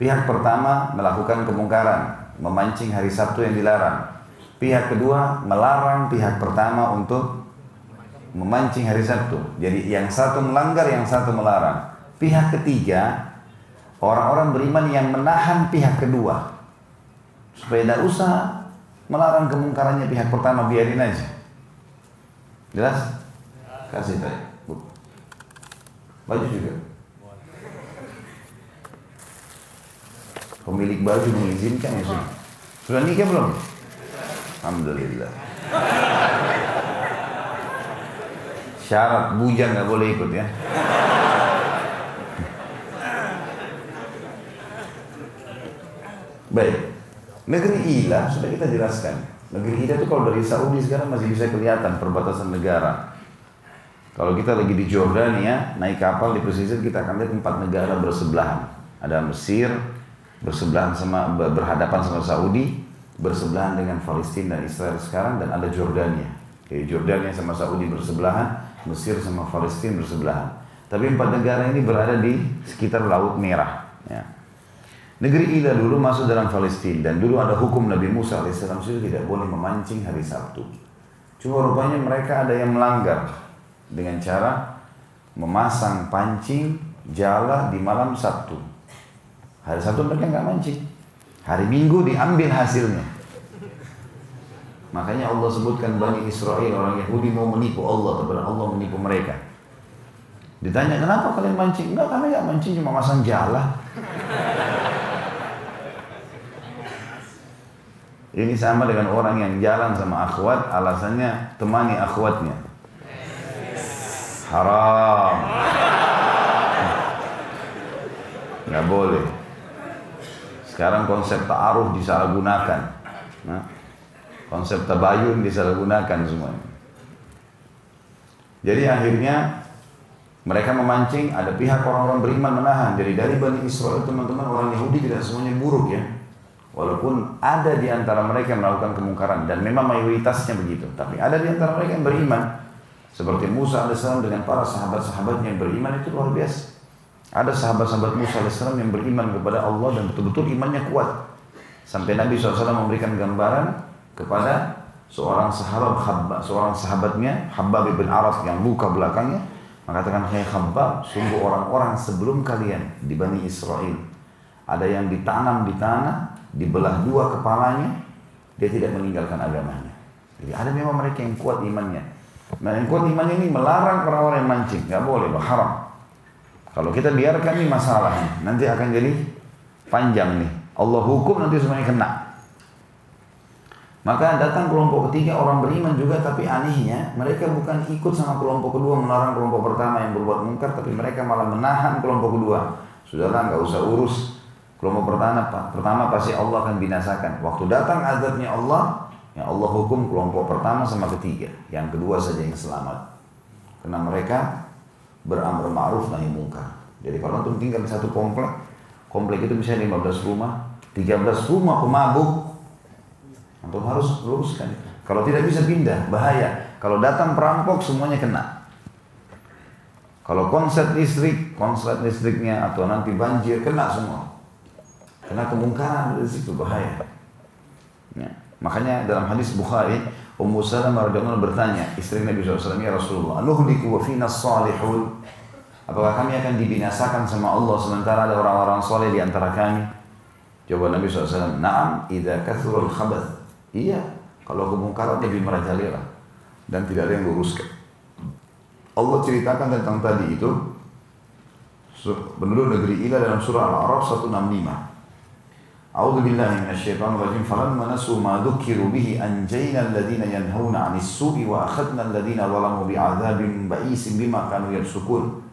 Pihak pertama melakukan kemungkaran, memancing hari Sabtu yang dilarang. Pihak kedua melarang pihak pertama untuk memancing hari Sabtu. Jadi yang satu melanggar, yang satu melarang. Pihak ketiga, orang-orang beriman yang menahan pihak kedua. Supaya tidak usah melarang kemungkarannya pihak pertama, biarin aja. Jelas? Kasih tadi. Baju juga. Pemilik baju mengizinkan ya sudah. Sudah nikah belum? Alhamdulillah. Syarat bujang nggak boleh ikut ya. Baik. Negeri Ila sudah kita jelaskan. Negeri Ila itu kalau dari Saudi sekarang masih bisa kelihatan perbatasan negara. Kalau kita lagi di Jordania, naik kapal di pesisir kita akan lihat empat negara bersebelahan. Ada Mesir, bersebelahan sama berhadapan sama Saudi, bersebelahan dengan Palestina dan Israel sekarang dan ada Jordania. Jadi Jordania sama Saudi bersebelahan, Mesir sama Palestina bersebelahan. Tapi empat negara ini berada di sekitar Laut Merah. Ya. Negeri Ila dulu masuk dalam Palestina dan dulu ada hukum Nabi Musa AS itu tidak boleh memancing hari Sabtu. Cuma rupanya mereka ada yang melanggar dengan cara memasang pancing jala di malam Sabtu. Hari Sabtu mereka nggak mancing. Hari Minggu diambil hasilnya. Makanya Allah sebutkan Bani Israel orang Yahudi mau menipu Allah kepada Allah menipu mereka. Ditanya kenapa kalian mancing? Enggak kami nggak mancing cuma masang jala. Ini sama dengan orang yang jalan sama akhwat alasannya temani akhwatnya. Haram. Nggak boleh. Sekarang konsep ta'aruf disalahgunakan. Nah, konsep tabayun disalahgunakan semuanya. Jadi akhirnya mereka memancing, ada pihak orang-orang beriman menahan. Jadi dari Bani Israel teman-teman orang Yahudi tidak semuanya buruk ya. Walaupun ada di antara mereka yang melakukan kemungkaran dan memang mayoritasnya begitu. Tapi ada di antara mereka yang beriman. Seperti Musa AS dengan para sahabat-sahabatnya yang beriman itu luar biasa. Ada sahabat-sahabat Musa AS yang beriman kepada Allah dan betul-betul imannya kuat. Sampai Nabi SAW memberikan gambaran kepada seorang sahabat seorang sahabatnya Habab bin Araf yang buka belakangnya mengatakan hai Habab sungguh orang-orang sebelum kalian di Bani Israel ada yang ditanam di tanah dibelah dua kepalanya dia tidak meninggalkan agamanya. Jadi ada memang mereka yang kuat imannya. Nah yang kuat imannya ini melarang orang-orang yang mancing. Nggak boleh haram kalau kita biarkan ini masalah nanti akan jadi panjang nih. Allah hukum nanti semuanya kena. Maka datang kelompok ketiga orang beriman juga tapi anehnya mereka bukan ikut sama kelompok kedua melarang kelompok pertama yang berbuat mungkar tapi mereka malah menahan kelompok kedua. Sudahlah nggak usah urus kelompok pertama pertama pasti Allah akan binasakan. Waktu datang azabnya Allah, yang Allah hukum kelompok pertama sama ketiga, yang kedua saja yang selamat. Karena mereka beramar ma'ruf nahi mungkar. Jadi kalau antum tinggal di satu komplek, komplek itu bisa 15 rumah, 13 rumah pemabuk, antum harus luruskan. Kalau tidak bisa pindah, bahaya. Kalau datang perampok semuanya kena. Kalau konsep listrik, konsep listriknya atau nanti banjir kena semua. Karena kemungkaran dari situ bahaya. Ya. Makanya dalam hadis Bukhari, Ummu Salamah radhiyallahu bertanya, istri Nabi SAW, ya Rasulullah, anuhliku wa fina salihun. Apakah kami akan dibinasakan sama Allah sementara ada orang-orang soleh di antara kami? Jawab Nabi SAW, Naam, idha kathurul khabath. Iya, kalau kemungkaran lebih merajalela dan tidak ada yang luruskan. Allah ceritakan tentang tadi itu penduduk negeri Ila dalam surah Al-A'raf 165. أعوذ بالله من الشيطان الرجيم فلما نسوا ما ذكروا به أنجينا الذين ينهون عن السوء وأخذنا الذين ظلموا بعذاب بئيس بما كانوا يفسقون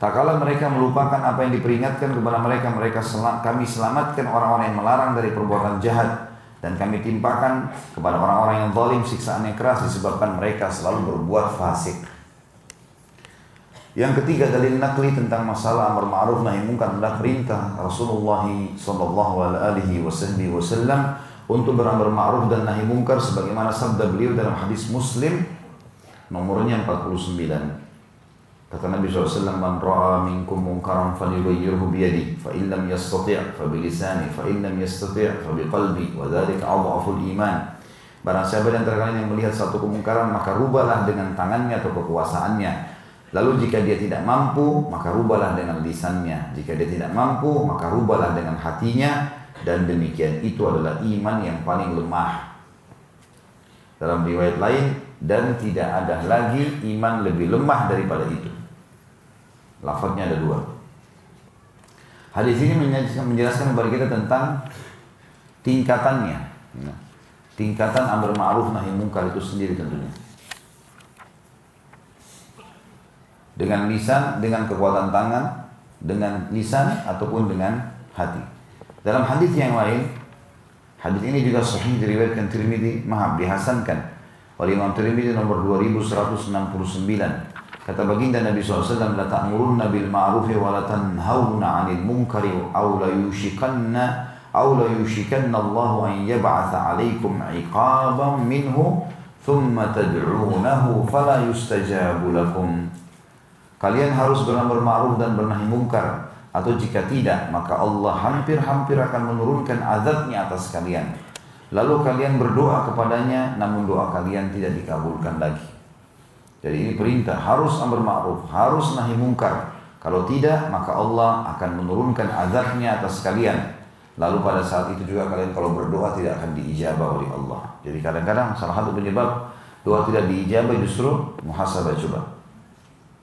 Tak kala mereka melupakan apa yang diperingatkan kepada mereka, mereka selam, kami selamatkan orang-orang yang melarang dari perbuatan jahat dan kami timpakan kepada orang-orang yang zalim siksaan yang keras disebabkan mereka selalu berbuat fasik. Yang ketiga dalil nakli tentang masalah amar ma'ruf nahi munkar adalah perintah Rasulullah sallallahu alaihi wasallam untuk beramar ma'ruf dan nahi munkar sebagaimana sabda beliau dalam hadis Muslim nomornya 49. Kata Nabi SAW, Man ra'a minkum munkaran falyughayyirhu biyadi, fa in lam yastati' fa bilisani, fa in lam yastati' fa biqalbi, wa dzalika adhaful iman. Barang siapa yang melihat satu kemungkaran, maka rubahlah dengan tangannya atau kekuasaannya. Lalu jika dia tidak mampu, maka rubahlah dengan lisannya. Jika dia tidak mampu, maka rubahlah dengan hatinya. Dan demikian itu adalah iman yang paling lemah. Dalam riwayat lain, dan tidak ada lagi iman lebih lemah daripada itu. Lafadznya ada dua. Hadis ini menjelaskan kepada kita tentang tingkatannya. Tingkatan amar ma'ruf nahi munkar itu sendiri tentunya. Dengan lisan, dengan kekuatan tangan, dengan lisan ataupun dengan hati. Dalam hadis yang lain, hadis ini juga sahih diriwayatkan Tirmidzi, maaf dihasankan oleh Imam Tirmidzi nomor 2169. Kata baginda Nabi SAW, La ta'murunna bil ma'rufi wa la tanhawna 'anil munkari aw la yushikanna aw la yushikanna Allah an yab'atha 'alaikum 'iqaban minhu thumma tad'unahu fala yustajabu lakum. Kalian harus beramar ma'ruf dan bernahi mungkar atau jika tidak maka Allah hampir-hampir akan menurunkan azabnya atas kalian. Lalu kalian berdoa kepadanya namun doa kalian tidak dikabulkan lagi. Jadi ini perintah harus amar ma'ruf, harus nahi mungkar. Kalau tidak maka Allah akan menurunkan azabnya atas kalian. Lalu pada saat itu juga kalian kalau berdoa tidak akan diijabah oleh Allah. Jadi kadang-kadang salah satu penyebab doa tidak diijabah justru muhasabah coba.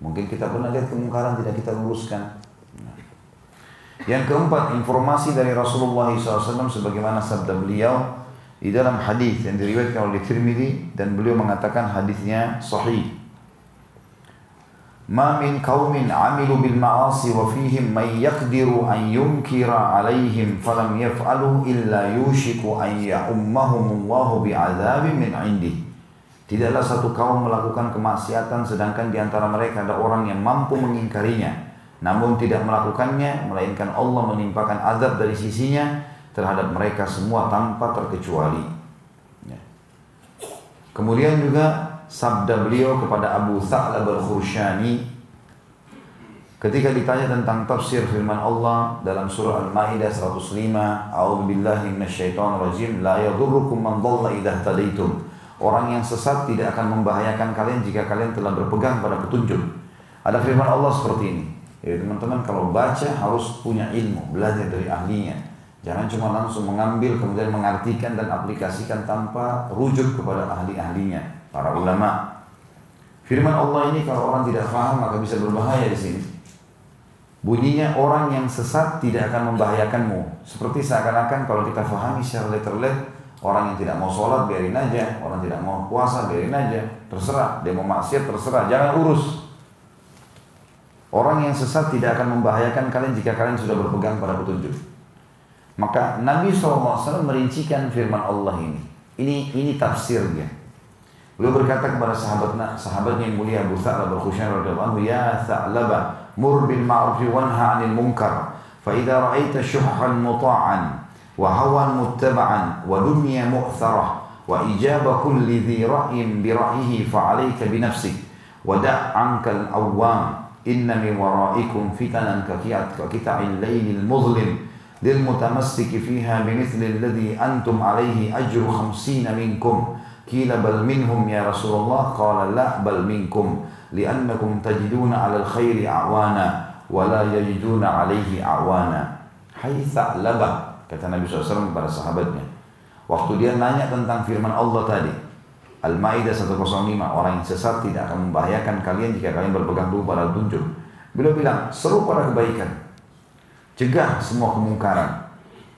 Mungkin kita pernah lihat kemungkaran tidak kita luruskan. Yang keempat, informasi dari Rasulullah SAW sebagaimana sabda beliau di dalam hadis yang diriwayatkan oleh Tirmidzi dan beliau mengatakan hadisnya sahih. Ma min qaumin amilu bil ma'asi wa fihim man yaqdiru an yunkira alaihim falam yaf'alu illa yushiku an ya'ummahum Allah bi'adzabin min 'indihi. Tidaklah satu kaum melakukan kemaksiatan sedangkan di antara mereka ada orang yang mampu mengingkarinya. Namun tidak melakukannya, melainkan Allah menimpakan azab dari sisinya terhadap mereka semua tanpa terkecuali. Ya. Kemudian juga sabda beliau kepada Abu Tha'lab al-Khurshani ketika ditanya tentang tafsir firman Allah dalam surah Al-Maidah 105, A'udzu billahi minasyaitonir rajim, la yadurrukum man dhalla idza tadaitum. Orang yang sesat tidak akan membahayakan kalian jika kalian telah berpegang pada petunjuk. Ada firman Allah seperti ini. Ya teman-teman kalau baca harus punya ilmu, belajar dari ahlinya. Jangan cuma langsung mengambil kemudian mengartikan dan aplikasikan tanpa rujuk kepada ahli-ahlinya, para ulama. Firman Allah ini kalau orang tidak paham maka bisa berbahaya di sini. Bunyinya orang yang sesat tidak akan membahayakanmu. Seperti seakan-akan kalau kita fahami secara letterlet, Orang yang tidak mau sholat biarin aja, orang tidak mau puasa biarin aja, terserah. Dia mau maksiat terserah, jangan urus. Orang yang sesat tidak akan membahayakan kalian jika kalian sudah berpegang pada petunjuk. Maka Nabi SAW merincikan firman Allah ini. Ini ini tafsirnya. Beliau berkata kepada sahabat sahabatnya yang mulia Abu Tha'lab al-Khusyan radhiyallahu ya Tha'laba mur bil ma'ruf wanha 'anil munkar fa idza ra'aita syuhhan muta'an وهوى متبعا ودنيا مؤثرة وإجابة كل ذي رأي برأيه فعليك بنفسك ودع عنك الأوام إن من ورائكم فتنا كقطع الليل المظلم للمتمسك فيها بمثل الذي أنتم عليه أجر خمسين منكم قيل بل منهم يا رسول الله قال لا بل منكم لأنكم تجدون على الخير أعوانا ولا يجدون عليه أعوانا Hai Tha'labah kata Nabi SAW kepada sahabatnya waktu dia nanya tentang firman Allah tadi Al-Ma'idah 105 orang yang sesat tidak akan membahayakan kalian jika kalian berpegang teguh pada tunjuk beliau bilang seru pada kebaikan Cegah semua kemungkaran.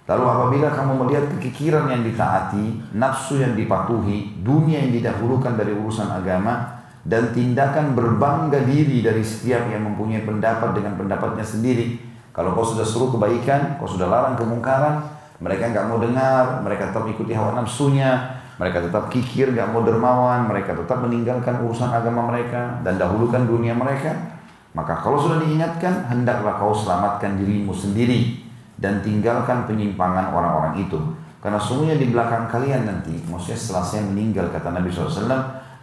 Lalu apabila kamu melihat kekikiran yang ditaati, nafsu yang dipatuhi, dunia yang didahulukan dari urusan agama, dan tindakan berbangga diri dari setiap yang mempunyai pendapat dengan pendapatnya sendiri. Kalau kau sudah suruh kebaikan, kau sudah larang kemungkaran, mereka nggak mau dengar, mereka tetap ikuti hawa nafsunya, mereka tetap kikir, nggak mau dermawan, mereka tetap meninggalkan urusan agama mereka dan dahulukan dunia mereka, maka kalau sudah diingatkan, hendaklah kau selamatkan dirimu sendiri dan tinggalkan penyimpangan orang-orang itu. Karena semuanya di belakang kalian nanti, maksudnya setelah saya meninggal, kata Nabi SAW,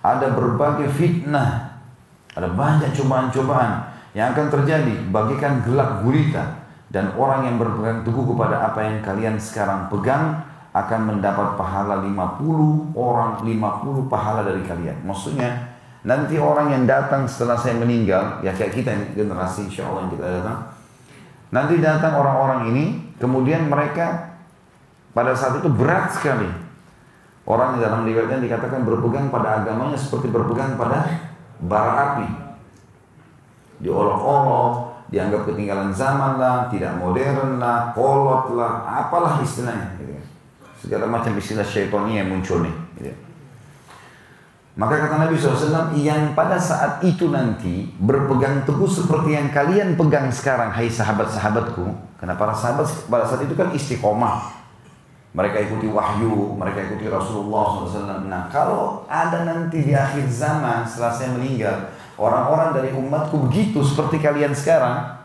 ada berbagai fitnah, ada banyak cobaan-cobaan yang akan terjadi, bagikan gelap gulita. Dan orang yang berpegang teguh kepada apa yang kalian sekarang pegang, akan mendapat pahala 50 orang, 50 pahala dari kalian. Maksudnya, Nanti orang yang datang setelah saya meninggal, ya kayak kita generasi insya Allah yang kita datang. Nanti datang orang-orang ini, kemudian mereka pada saat itu berat sekali. Orang yang dalam riwayatnya dikatakan berpegang pada agamanya seperti berpegang pada bara api. Diolok-olok, dianggap ketinggalan zaman lah, tidak modern lah, kolot lah, apalah istilahnya. Gitu. Segala macam istilah syaitannya yang muncul nih. Gitu. Maka kata Nabi SAW, yang pada saat itu nanti berpegang teguh seperti yang kalian pegang sekarang, hai sahabat-sahabatku. Karena para sahabat pada saat itu kan istiqomah. Mereka ikuti wahyu, mereka ikuti Rasulullah SAW. Nah kalau ada nanti di akhir zaman setelah saya meninggal, orang-orang dari umatku begitu seperti kalian sekarang,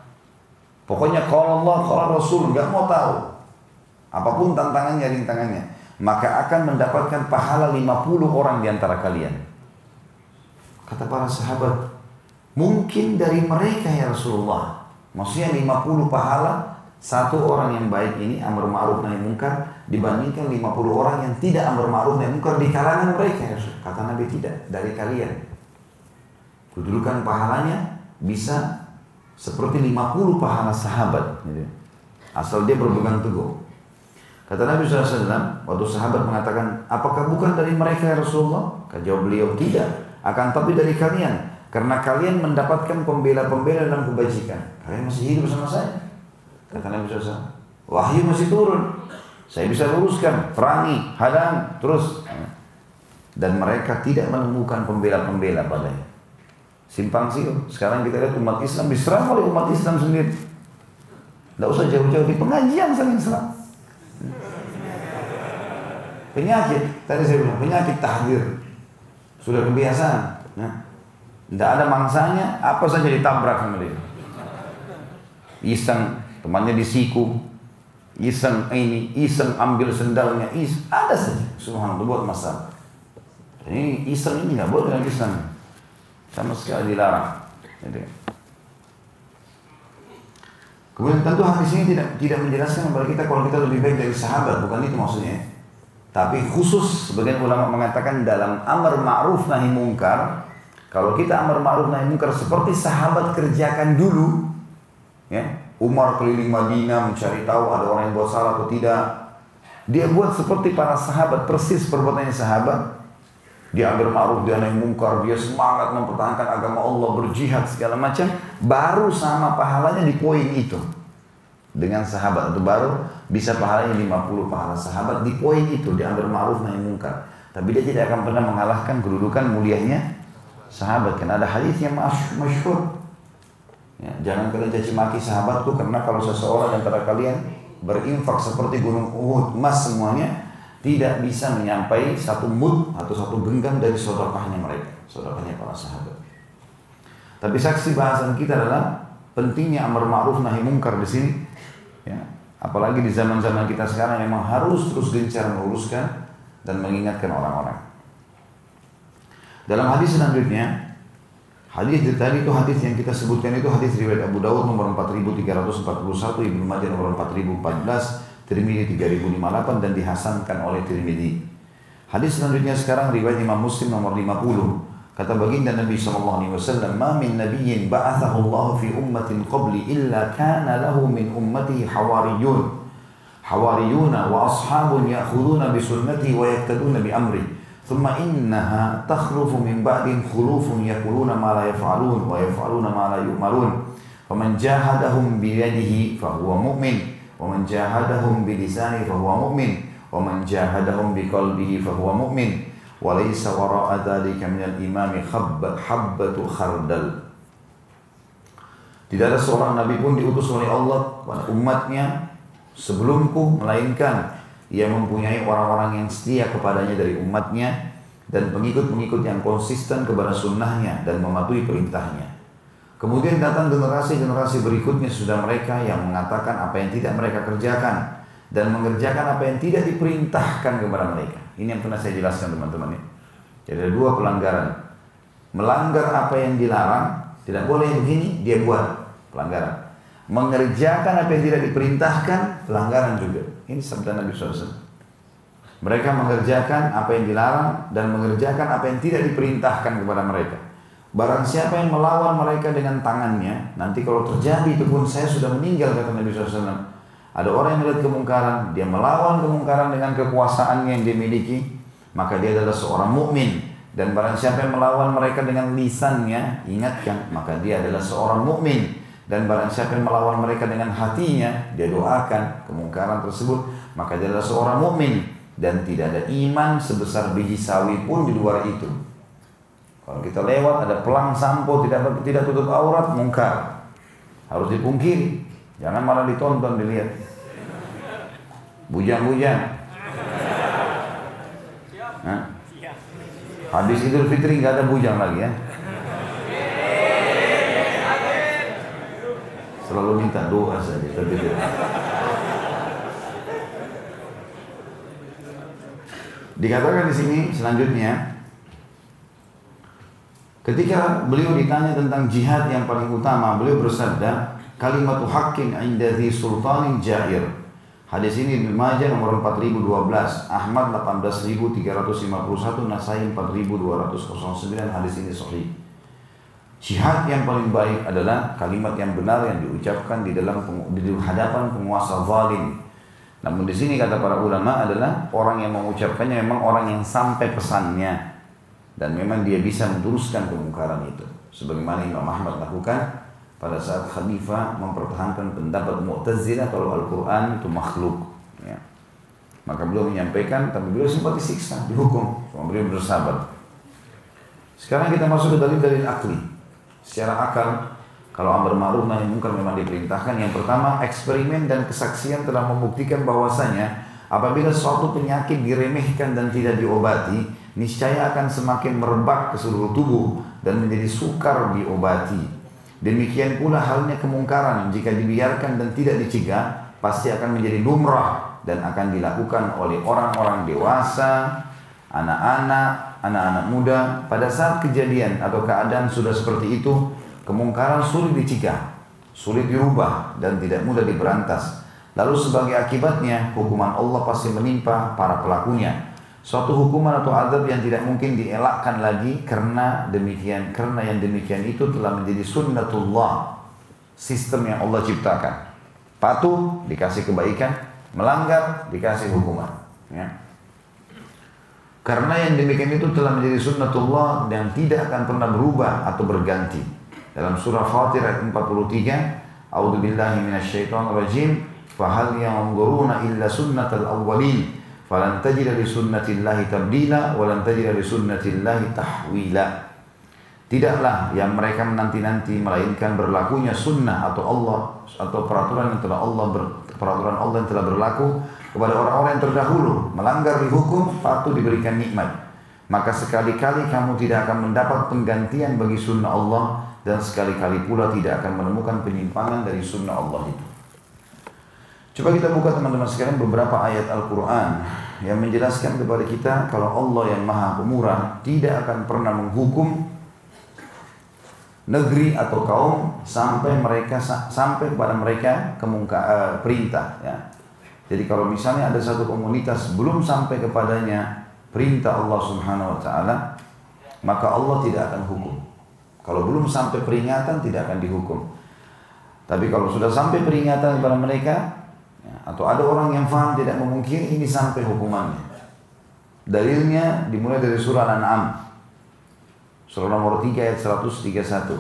pokoknya kalau Allah, kalau Rasul, nggak mau tahu. Apa pun tantangannya, rintangannya maka akan mendapatkan pahala 50 orang di antara kalian. Kata para sahabat, mungkin dari mereka ya Rasulullah. Maksudnya 50 pahala satu orang yang baik ini amar ma'ruf nahi munkar dibandingkan 50 orang yang tidak amar ma'ruf nahi munkar di kalangan mereka ya Rasul. Kata Nabi tidak, dari kalian. Kedudukan pahalanya bisa seperti 50 pahala sahabat. Gitu. Asal dia berpegang teguh. Kata Nabi SAW, waktu sahabat mengatakan, apakah bukan dari mereka ya Rasulullah? Kata jawab beliau, tidak. Akan tapi dari kalian. Karena kalian mendapatkan pembela-pembela dalam kebajikan. Kalian masih hidup bersama saya. Kata Nabi SAW, wahyu masih turun. Saya bisa luruskan, perangi, hadang, terus. Dan mereka tidak menemukan pembela-pembela padanya. Simpang siur. Sekarang kita lihat umat Islam diserang oleh umat Islam sendiri. Tidak usah jauh-jauh di pengajian saling serang. Penyakit, tadi saya bilang penyakit tahdir. Sudah kebiasaan. Ya. Tidak ada mangsanya, apa saja ditabrak sama dia. Iseng, temannya disiku. Iseng ini, iseng ambil sendalnya, is ada saja. Subhanallah, buat masalah. Ini iseng ini nggak boleh dalam Islam. Sama sekali dilarang. Jadi, Kemudian tentu hadis ini tidak tidak menjelaskan kepada kita kalau kita lebih baik dari sahabat, bukan itu maksudnya. Tapi khusus sebagian ulama mengatakan dalam amar ma'ruf nahi mungkar, kalau kita amar ma'ruf nahi mungkar seperti sahabat kerjakan dulu, ya, Umar keliling Madinah mencari tahu ada orang yang buat salah atau tidak. Dia buat seperti para sahabat persis perbuatannya sahabat. Dia amar ma'ruf, dia nahi mungkar, dia semangat mempertahankan agama Allah, berjihad segala macam. Baru sama pahalanya di poin itu dengan sahabat itu baru bisa pahalanya 50 pahala sahabat di poin itu diambil ma'ruf nahi mungkar. Tapi dia tidak akan pernah mengalahkan kedudukan mulianya sahabat karena ada hadis yang masyhur. Ya, jangan kalian caci maki sahabatku karena kalau seseorang antara kalian berinfak seperti gunung Uhud emas semuanya tidak bisa menyampai satu mud atau satu genggam dari saudaranya mereka, saudaranya para sahabat. Tapi saksi bahasan kita adalah pentingnya amar ma'ruf nahi mungkar di sini Ya. Apalagi di zaman-zaman kita sekarang memang harus terus gencar meluruskan dan mengingatkan orang-orang. Dalam hadis selanjutnya, Hadis tadi itu hadis yang kita sebutkan itu hadis riwayat Abu Dawud nomor 4341, Ibnu Majah nomor 4014, Tirmidzi 3058 dan dihasankan oleh Tirmidzi. Hadis selanjutnya sekarang riwayat Imam Muslim nomor 50. Kata baginda Nabi sallallahu alaihi wasallam, "Ma min nabiyyin ba'athahu Allah fi ummatin qabli illa kana lahu min ummatihi hawariyun." Hawariyuna wa ashabun ya'khuduna bi sunnati wa yaktaduna bi amri. ثم إنها تخلف من بعد خلوف يقولون ما لا يفعلون ويفعلون ما لا يؤمرون فمن جاهدهم بيده فهو مؤمن wa man jahadahum bi lisani fa huwa mu'min wa man jahadahum bi qalbihi fa huwa mu'min wa laysa tidak ada seorang nabi pun diutus oleh Allah pada umatnya sebelumku melainkan ia mempunyai orang-orang yang setia kepadanya dari umatnya dan pengikut-pengikut yang konsisten kepada sunnahnya dan mematuhi perintahnya. Kemudian datang generasi-generasi berikutnya sudah mereka yang mengatakan apa yang tidak mereka kerjakan dan mengerjakan apa yang tidak diperintahkan kepada mereka. Ini yang pernah saya jelaskan teman-teman ya. Jadi ada dua pelanggaran. Melanggar apa yang dilarang, tidak boleh begini, dia buat pelanggaran mengerjakan apa yang tidak diperintahkan pelanggaran juga. Ini sabda Nabi SAW. Mereka mengerjakan apa yang dilarang dan mengerjakan apa yang tidak diperintahkan kepada mereka. Barang siapa yang melawan mereka dengan tangannya, nanti kalau terjadi itu pun saya sudah meninggal kata Nabi SAW. Ada orang yang melihat kemungkaran, dia melawan kemungkaran dengan kekuasaannya yang dia miliki, maka dia adalah seorang mukmin. Dan barang siapa yang melawan mereka dengan lisannya, ingatkan, maka dia adalah seorang mukmin dan barang siapa yang melawan mereka dengan hatinya dia doakan kemungkaran tersebut maka dia adalah seorang mukmin dan tidak ada iman sebesar biji sawi pun di luar itu kalau kita lewat ada pelang sampo tidak tidak tutup aurat mungkar harus dipungkiri jangan malah ditonton dilihat bujang-bujang Habis Idul Fitri nggak ada bujang lagi ya. Selalu minta doa saja, tapi tidak. Dikatakan di sini selanjutnya, ketika beliau ditanya tentang jihad yang paling utama, beliau bersabda, kalimat haqqin inda dhi sultanin jair. Hadis ini di Majah nomor 4012, Ahmad 18351, Nasai 4209, hadis ini sahih. Jihad yang paling baik adalah kalimat yang benar yang diucapkan di dalam di hadapan penguasa zalim. Namun di sini kata para ulama adalah orang yang mengucapkannya memang orang yang sampai pesannya dan memang dia bisa meneruskan kemungkaran itu. Sebagaimana Imam Ahmad lakukan pada saat khalifah mempertahankan pendapat Mu'tazilah kalau Al-Quran itu makhluk. Ya. Maka beliau menyampaikan, tapi beliau sempat disiksa, dihukum. Cuma beliau bersabar. Sekarang kita masuk ke dalil-dalil akli secara akal kalau amar ma'ruf nahi munkar memang diperintahkan yang pertama eksperimen dan kesaksian telah membuktikan bahwasanya apabila suatu penyakit diremehkan dan tidak diobati niscaya akan semakin merebak ke seluruh tubuh dan menjadi sukar diobati demikian pula halnya kemungkaran jika dibiarkan dan tidak dicegah pasti akan menjadi lumrah dan akan dilakukan oleh orang-orang dewasa anak-anak, anak-anak muda pada saat kejadian atau keadaan sudah seperti itu, kemungkaran sulit dicegah, sulit dirubah dan tidak mudah diberantas. Lalu sebagai akibatnya hukuman Allah pasti menimpa para pelakunya. Suatu hukuman atau adab yang tidak mungkin dielakkan lagi karena demikian karena yang demikian itu telah menjadi sunnatullah sistem yang Allah ciptakan. Patuh dikasih kebaikan, melanggar dikasih hukuman. Ya. Karena yang demikian itu telah menjadi sunnatullah dan tidak akan pernah berubah atau berganti. Dalam surah Fatir ayat 43, A'udzu billahi minasyaitonir rajim, "Fahal yanzuruna illa sunnatal awwalin, falan tajida li sunnatillahi tabdila wa tajida li sunnatillahi tahwila." Tidaklah yang mereka menanti-nanti melainkan berlakunya sunnah atau Allah atau peraturan yang telah Allah ber, peraturan Allah yang telah berlaku kepada orang-orang yang terdahulu melanggar dihukum patut diberikan nikmat maka sekali-kali kamu tidak akan mendapat penggantian bagi sunnah Allah dan sekali-kali pula tidak akan menemukan penyimpangan dari sunnah Allah itu coba kita buka teman-teman sekalian beberapa ayat Al-Quran yang menjelaskan kepada kita kalau Allah yang maha pemurah tidak akan pernah menghukum negeri atau kaum sampai mereka sampai kepada mereka kemungka, uh, perintah ya. Jadi kalau misalnya ada satu komunitas belum sampai kepadanya perintah Allah Subhanahu wa taala, maka Allah tidak akan hukum. Kalau belum sampai peringatan tidak akan dihukum. Tapi kalau sudah sampai peringatan kepada mereka ya, atau ada orang yang faham tidak memungkiri ini sampai hukumannya. Dalilnya dimulai dari surah Al-An'am. Surah nomor 3 ayat 131.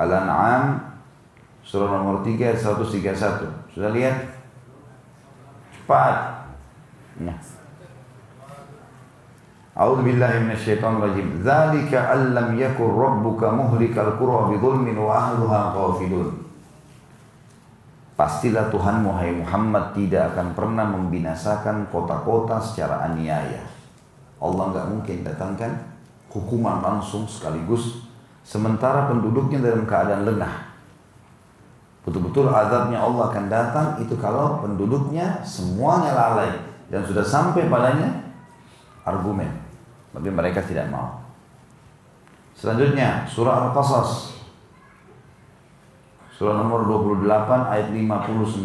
Al-An'am surah nomor 3 ayat 131. Sudah lihat? Cepat. Nah. A'udzu billahi minasyaitonir rajim. Dzalika allam yakun rabbuka muhlikal qura bidzulmin wa ahluha ghafilun. Pastilah Tuhanmu hai Muhammad tidak akan pernah membinasakan kota-kota secara aniaya. Allah nggak mungkin datangkan hukuman langsung sekaligus sementara penduduknya dalam keadaan lengah. Betul-betul azabnya Allah akan datang itu kalau penduduknya semuanya lalai dan sudah sampai padanya argumen. Tapi mereka tidak mau. Selanjutnya surah Al-Qasas. Surah nomor 28 ayat 59.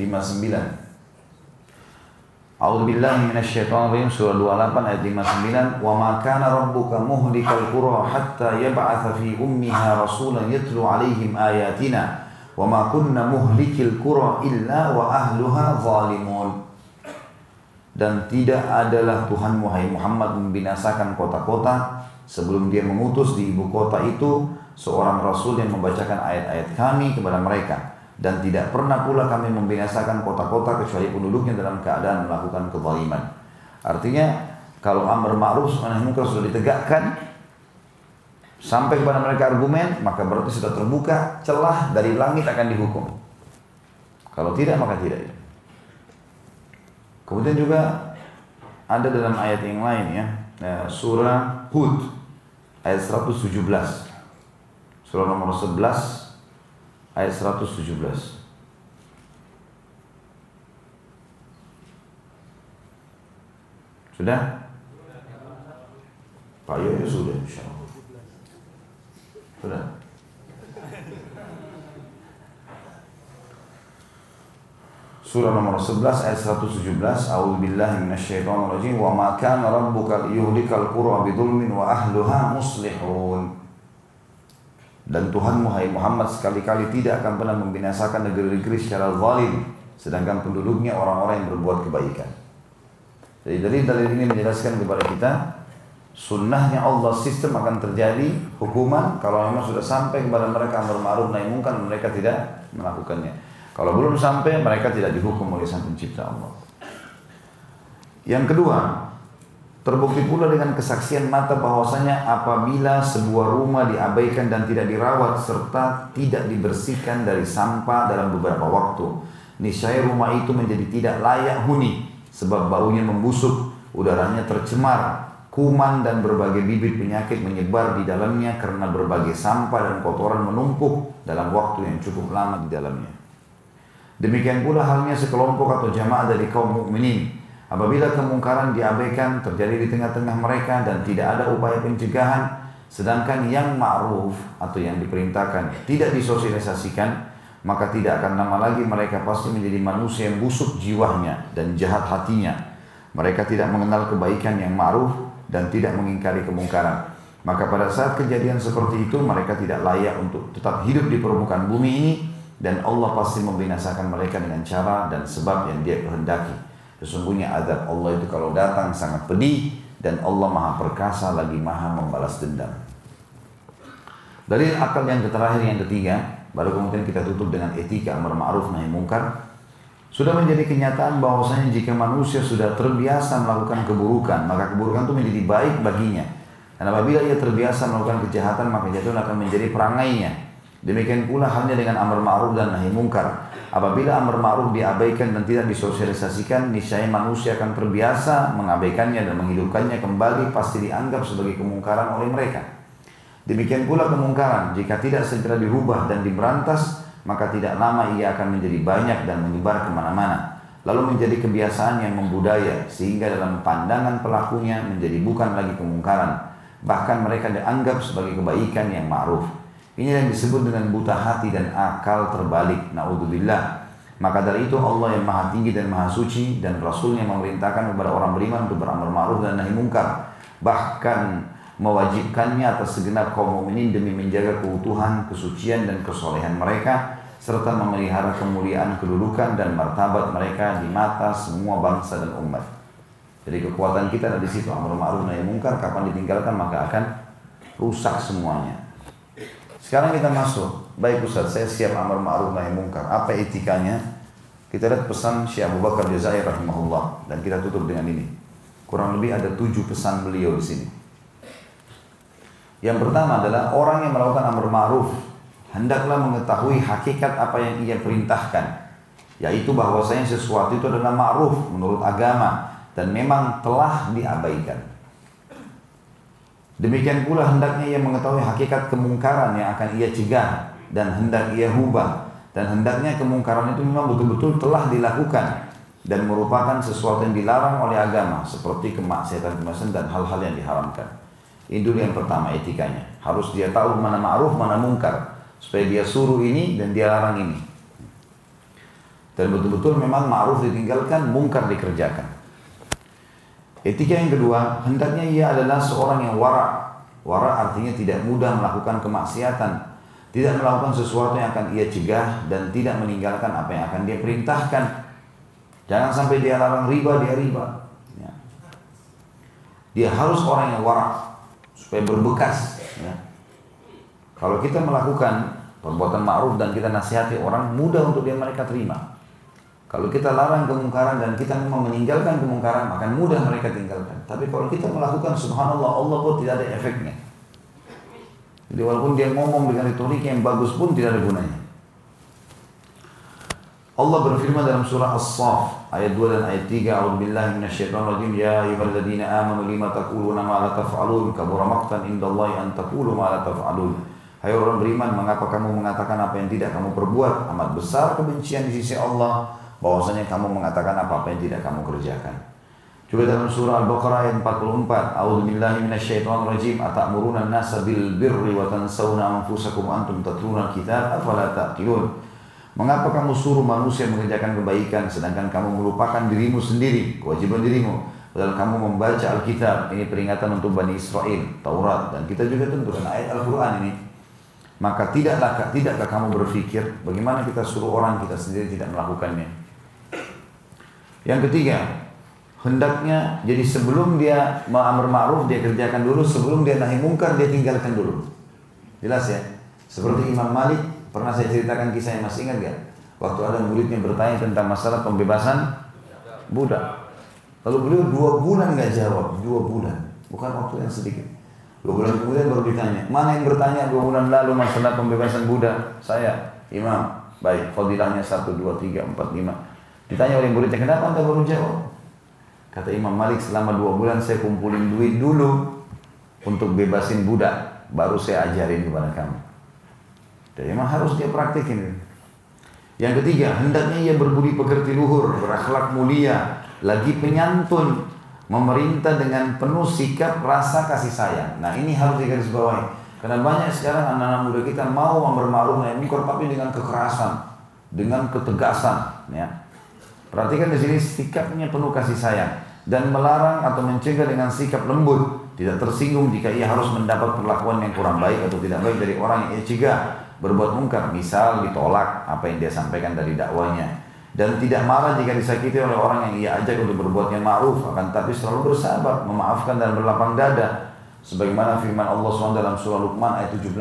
lima sembilan. A'udzu billahi minasyaitonir rajim surah 28 ayat 59 wa ma kana rabbuka muhlikal qura hatta yab'atha fi ummiha rasulan yatlu 'alaihim ayatina wa ma kunna muhlikil qura illa wa ahluha zalimun dan tidak adalah Tuhan Muhammad Muhammad membinasakan kota-kota sebelum dia mengutus di ibu kota itu seorang rasul yang membacakan ayat-ayat kami kepada mereka dan tidak pernah pula kami membinasakan kota-kota kecuali penduduknya dalam keadaan melakukan kezaliman. Artinya kalau amar ma'ruf nahi munkar sudah ditegakkan, sampai kepada mereka argumen, maka berarti sudah terbuka celah dari langit akan dihukum. Kalau tidak, maka tidak. Kemudian juga ada dalam ayat yang lain ya, eh, surah Hud ayat 117. Surah nomor 11 ayat 117. Sudah? Pak Yoyo sudah insya Allah. Sudah. Surah nomor 11 ayat 117 A'udzu billahi minasyaitonir rajim wa ma kana rabbuka liyuhlikal qura bidzulmin wa ahluha muslihun dan Tuhanmu hai Muhammad sekali-kali tidak akan pernah membinasakan negeri-negeri secara zalim sedangkan penduduknya orang-orang yang berbuat kebaikan. Jadi dari dalil ini menjelaskan kepada kita sunnahnya Allah sistem akan terjadi hukuman kalau memang sudah sampai kepada mereka amar ma'ruf nahi mereka tidak melakukannya. Kalau belum sampai mereka tidak dihukum oleh Sang Pencipta Allah. Yang kedua, terbukti pula dengan kesaksian mata bahwasanya apabila sebuah rumah diabaikan dan tidak dirawat serta tidak dibersihkan dari sampah dalam beberapa waktu, niscaya rumah itu menjadi tidak layak huni sebab baunya membusuk, udaranya tercemar, kuman dan berbagai bibit penyakit menyebar di dalamnya karena berbagai sampah dan kotoran menumpuk dalam waktu yang cukup lama di dalamnya. Demikian pula halnya sekelompok atau jamaah dari kaum mukminin. Apabila kemungkaran diabaikan terjadi di tengah-tengah mereka dan tidak ada upaya pencegahan, sedangkan yang ma'ruf atau yang diperintahkan tidak disosialisasikan, maka tidak akan lama lagi mereka pasti menjadi manusia yang busuk jiwanya dan jahat hatinya. Mereka tidak mengenal kebaikan yang ma'ruf dan tidak mengingkari kemungkaran. Maka pada saat kejadian seperti itu mereka tidak layak untuk tetap hidup di permukaan bumi ini dan Allah pasti membinasakan mereka dengan cara dan sebab yang dia kehendaki. Sesungguhnya adab Allah itu kalau datang sangat pedih dan Allah maha perkasa lagi maha membalas dendam. Dari akal yang terakhir yang ketiga, baru kemudian kita tutup dengan etika amar ma'ruf nahi mungkar. Sudah menjadi kenyataan bahwasanya jika manusia sudah terbiasa melakukan keburukan, maka keburukan itu menjadi baik baginya. Dan apabila ia terbiasa melakukan kejahatan, maka kejahatan akan menjadi perangainya. Demikian pula halnya dengan amar ma'ruf dan nahi mungkar. Apabila amar ma'ruf diabaikan dan tidak disosialisasikan, niscaya manusia akan terbiasa mengabaikannya dan menghidupkannya kembali pasti dianggap sebagai kemungkaran oleh mereka. Demikian pula kemungkaran jika tidak segera dirubah dan diberantas, maka tidak lama ia akan menjadi banyak dan menyebar ke mana-mana. lalu menjadi kebiasaan yang membudaya sehingga dalam pandangan pelakunya menjadi bukan lagi kemungkaran bahkan mereka dianggap sebagai kebaikan yang ma'ruf ini yang disebut dengan buta hati dan akal terbalik naudzubillah maka dari itu Allah yang maha tinggi dan maha suci dan Rasulnya memerintahkan kepada orang beriman untuk beramal ma'ruf dan nahi mungkar bahkan mewajibkannya atas segenap kaum mukminin demi menjaga keutuhan, kesucian dan kesolehan mereka serta memelihara kemuliaan kedudukan dan martabat mereka di mata semua bangsa dan umat. Jadi kekuatan kita ada di situ amar ma'ruf nahi mungkar kapan ditinggalkan maka akan rusak semuanya. Sekarang kita masuk. Baik Ustaz, saya siap amar ma'ruf nahi mungkar. Apa etikanya? Kita lihat pesan Syekh Abu Bakar Jazair rahimahullah dan kita tutup dengan ini. Kurang lebih ada tujuh pesan beliau di sini. Yang pertama adalah orang yang melakukan amar ma'ruf hendaklah mengetahui hakikat apa yang ia perintahkan yaitu bahwasanya sesuatu itu adalah ma'ruf menurut agama dan memang telah diabaikan. Demikian pula hendaknya ia mengetahui hakikat kemungkaran yang akan ia cegah dan hendak ia hubah dan hendaknya kemungkaran itu memang betul-betul telah dilakukan dan merupakan sesuatu yang dilarang oleh agama seperti kemaksiatan-kemaksiatan dan hal-hal yang diharamkan. Dulu yang pertama etikanya. Harus dia tahu mana ma'ruf, mana mungkar. Supaya dia suruh ini dan dia larang ini. Dan betul-betul memang ma'ruf ditinggalkan, mungkar dikerjakan. Etika yang kedua, hendaknya ia adalah seorang yang wara. Wara artinya tidak mudah melakukan kemaksiatan. Tidak melakukan sesuatu yang akan ia cegah dan tidak meninggalkan apa yang akan dia perintahkan. Jangan sampai dia larang riba, dia riba. Ya. Dia harus orang yang wara supaya berbekas. Ya. Kalau kita melakukan perbuatan ma'ruf dan kita nasihati orang, mudah untuk dia mereka terima. Kalau kita larang kemungkaran dan kita memang meninggalkan kemungkaran, akan mudah mereka tinggalkan. Tapi kalau kita melakukan subhanallah, Allah pun tidak ada efeknya. Jadi walaupun dia ngomong dengan retorik yang bagus pun tidak ada gunanya. Allah berfirman dalam surah As-Saff ayat 2 dan ayat 3 A'udzubillahi minasyaitonir rajim ya ayyuhalladzina amanu lima taquluna ma la taf'alun kabura maqtan indallahi an taqulu ma la taf'alun Hai orang beriman mengapa kamu mengatakan apa yang tidak kamu perbuat amat besar kebencian di sisi Allah bahwasanya kamu mengatakan apa-apa yang tidak kamu kerjakan Coba dalam surah Al-Baqarah ayat 44 A'udzubillahi minasyaitonir rajim atamuruna an-nasa bil birri wa tansawna anfusakum antum tatluna al-kitab afala ta'qilun Mengapa kamu suruh manusia mengerjakan kebaikan sedangkan kamu melupakan dirimu sendiri, kewajiban dirimu? Padahal kamu membaca Alkitab, ini peringatan untuk Bani Israel, Taurat, dan kita juga tentu dengan ayat Al-Quran ini. Maka tidaklah tidakkah kamu berpikir bagaimana kita suruh orang kita sendiri tidak melakukannya? Yang ketiga, hendaknya jadi sebelum dia ma'amr ma'ruf dia kerjakan dulu, sebelum dia nahi mungkar dia tinggalkan dulu. Jelas ya? Seperti Imam Malik Pernah saya ceritakan kisah yang masih ingat gak? Waktu ada muridnya bertanya tentang masalah pembebasan budak. Lalu beliau dua bulan nggak jawab, dua bulan, bukan waktu yang sedikit. Dua bulan kemudian baru ditanya, mana yang bertanya dua bulan lalu masalah pembebasan budak? Saya, imam. Baik, fadilahnya satu, dua, tiga, empat, lima. Ditanya oleh muridnya, kenapa anda baru jawab? Kata Imam Malik, selama dua bulan saya kumpulin duit dulu untuk bebasin budak, baru saya ajarin kepada kamu. Dan memang harus dia praktekin. Yang ketiga, hendaknya ia berbudi pekerti luhur, berakhlak mulia, lagi penyantun, memerintah dengan penuh sikap rasa kasih sayang. Nah ini harus digarisbawahi. Karena banyak sekarang anak-anak muda kita mau bermaklum naik mungkar tapi dengan kekerasan, dengan ketegasan. Ya. Perhatikan di sini sikapnya penuh kasih sayang dan melarang atau mencegah dengan sikap lembut, tidak tersinggung jika ia harus mendapat perlakuan yang kurang baik atau tidak baik dari orang yang ia cegah. Berbuat mungkar, misal ditolak apa yang dia sampaikan dari dakwanya. Dan tidak marah jika disakiti oleh orang yang ia ajak untuk berbuat yang ma'ruf akan tapi selalu bersabar, memaafkan dan berlapang dada. Sebagaimana firman Allah SWT dalam surah Luqman ayat 17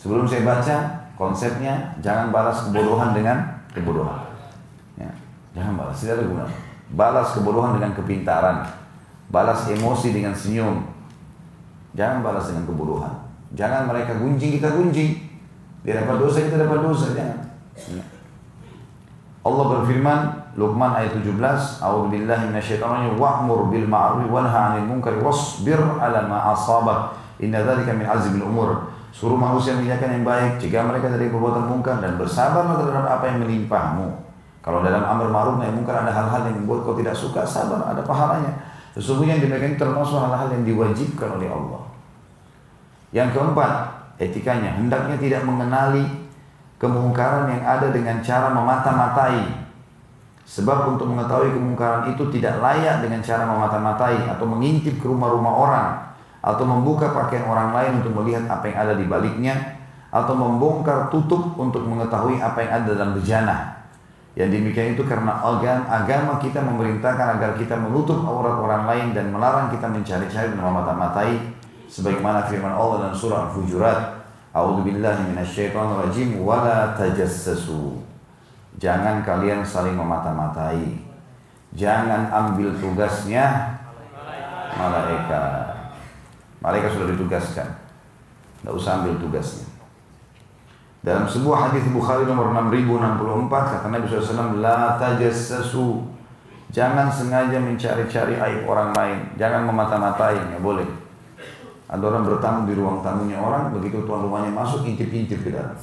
sebelum saya baca konsepnya jangan balas kebodohan dengan kebodohan jangan balas, tidak ada guna balas kebodohan dengan kepintaran balas emosi dengan senyum jangan balas dengan kebodohan Jangan mereka gunjing, kita gunjing. Dia dapat dosa, kita dapat dosa. Jangan. Allah berfirman, Luqman ayat 17, A'udzubillahi minasyaitonir wa'mur bil ma'ruf wa nahy 'anil munkar wasbir 'ala ma asabak. Inna dzalika min azmil umur. Suruh manusia mengerjakan yang baik, jika mereka dari perbuatan mungkar dan bersabarlah terhadap apa yang menimpamu. Kalau dalam amar ma'ruf nahi mungkar ada hal-hal yang membuat kau tidak suka, sabar, ada pahalanya. Sesungguhnya yang demikian termasuk hal-hal yang diwajibkan oleh Allah. Yang keempat, etikanya hendaknya tidak mengenali kemungkaran yang ada dengan cara memata-matai. Sebab untuk mengetahui kemungkaran itu tidak layak dengan cara memata-matai atau mengintip ke rumah-rumah orang atau membuka pakaian orang lain untuk melihat apa yang ada di baliknya atau membongkar tutup untuk mengetahui apa yang ada dalam bejana yang demikian itu karena agama kita memerintahkan agar kita menutup aurat orang lain dan melarang kita mencari-cari dan memata-matai sebagaimana firman Allah dalam surah Al-Hujurat A'udzu billahi minasyaitonir rajim tajassasu. Jangan kalian saling memata-matai. Jangan ambil tugasnya malaikat. Malaikat sudah ditugaskan. Tidak usah ambil tugasnya dalam sebuah hadis Bukhari nomor 6064 kata Nabi SAW, La tajassasu. Jangan sengaja mencari-cari aib orang lain. Jangan memata-matai, ya boleh. Ada orang bertamu di ruang tamunya orang, begitu tuan rumahnya masuk, intip-intip ke dalam.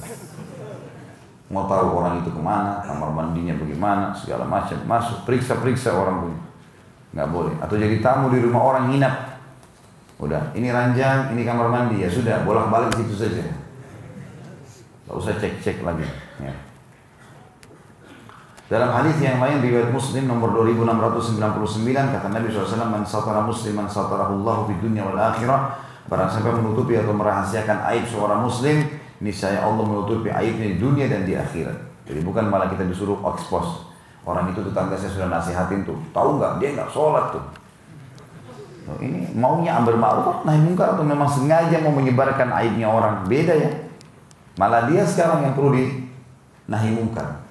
Mau tahu orang itu ke mana, kamar mandinya bagaimana, segala macam. Masuk, periksa-periksa orang punya. Nggak boleh. Atau jadi tamu di rumah orang nginap. Udah, ini ranjang, ini kamar mandi. Ya sudah, bolak-balik situ saja. Tak usah cek-cek lagi. Ya. Dalam hadis yang lain riwayat Muslim nomor 2699 kata Nabi SAW man satara musliman satarahullahu di dunia wal akhirah barang siapa menutupi atau merahasiakan aib seorang muslim niscaya Allah menutupi aibnya di dunia dan di akhirat. Jadi bukan malah kita disuruh expose. Orang itu tetangga saya sudah nasihatin tuh, tahu nggak dia nggak sholat tuh. Oh, ini maunya ambil ma'ruf nahi mungkar atau memang sengaja mau menyebarkan aibnya orang beda ya. Malah dia sekarang yang perlu di nahi mungkar.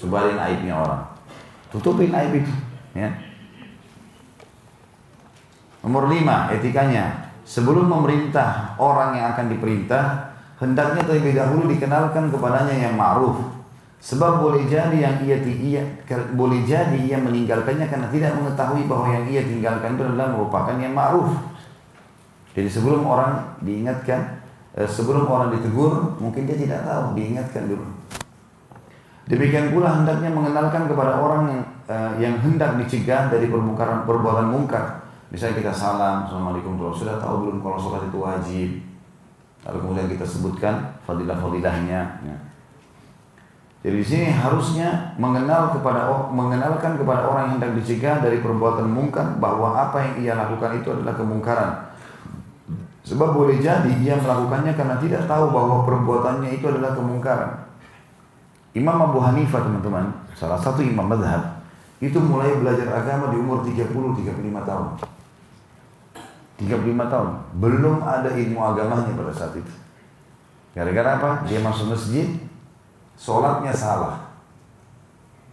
Sebarin aibnya orang. Tutupin aib itu. Ya. Nomor lima, etikanya. Sebelum memerintah orang yang akan diperintah, hendaknya terlebih dahulu dikenalkan kepadanya yang ma'ruf. Sebab boleh jadi yang ia, ia boleh jadi ia meninggalkannya karena tidak mengetahui bahwa yang ia tinggalkan itu adalah merupakan yang ma'ruf. Jadi sebelum orang diingatkan, sebelum orang ditegur, mungkin dia tidak tahu, diingatkan dulu. Demikian pula hendaknya mengenalkan kepada orang yang, uh, yang hendak dicegah dari permukaran perbuatan mungkar. Misalnya kita salam, Assalamualaikum kalau sudah tahu belum kalau sholat itu wajib. Lalu kemudian kita sebutkan fadilah-fadilahnya. Ya. Jadi di sini harusnya mengenal kepada mengenalkan kepada orang yang hendak dicegah dari perbuatan mungkar bahwa apa yang ia lakukan itu adalah kemungkaran Sebab boleh jadi ia melakukannya karena tidak tahu bahwa perbuatannya itu adalah kemungkaran. Imam Abu Hanifah teman-teman, salah satu imam madhab, itu mulai belajar agama di umur 30-35 tahun. 35 tahun. Belum ada ilmu agamanya pada saat itu. Gara-gara apa? Dia masuk masjid, sholatnya salah.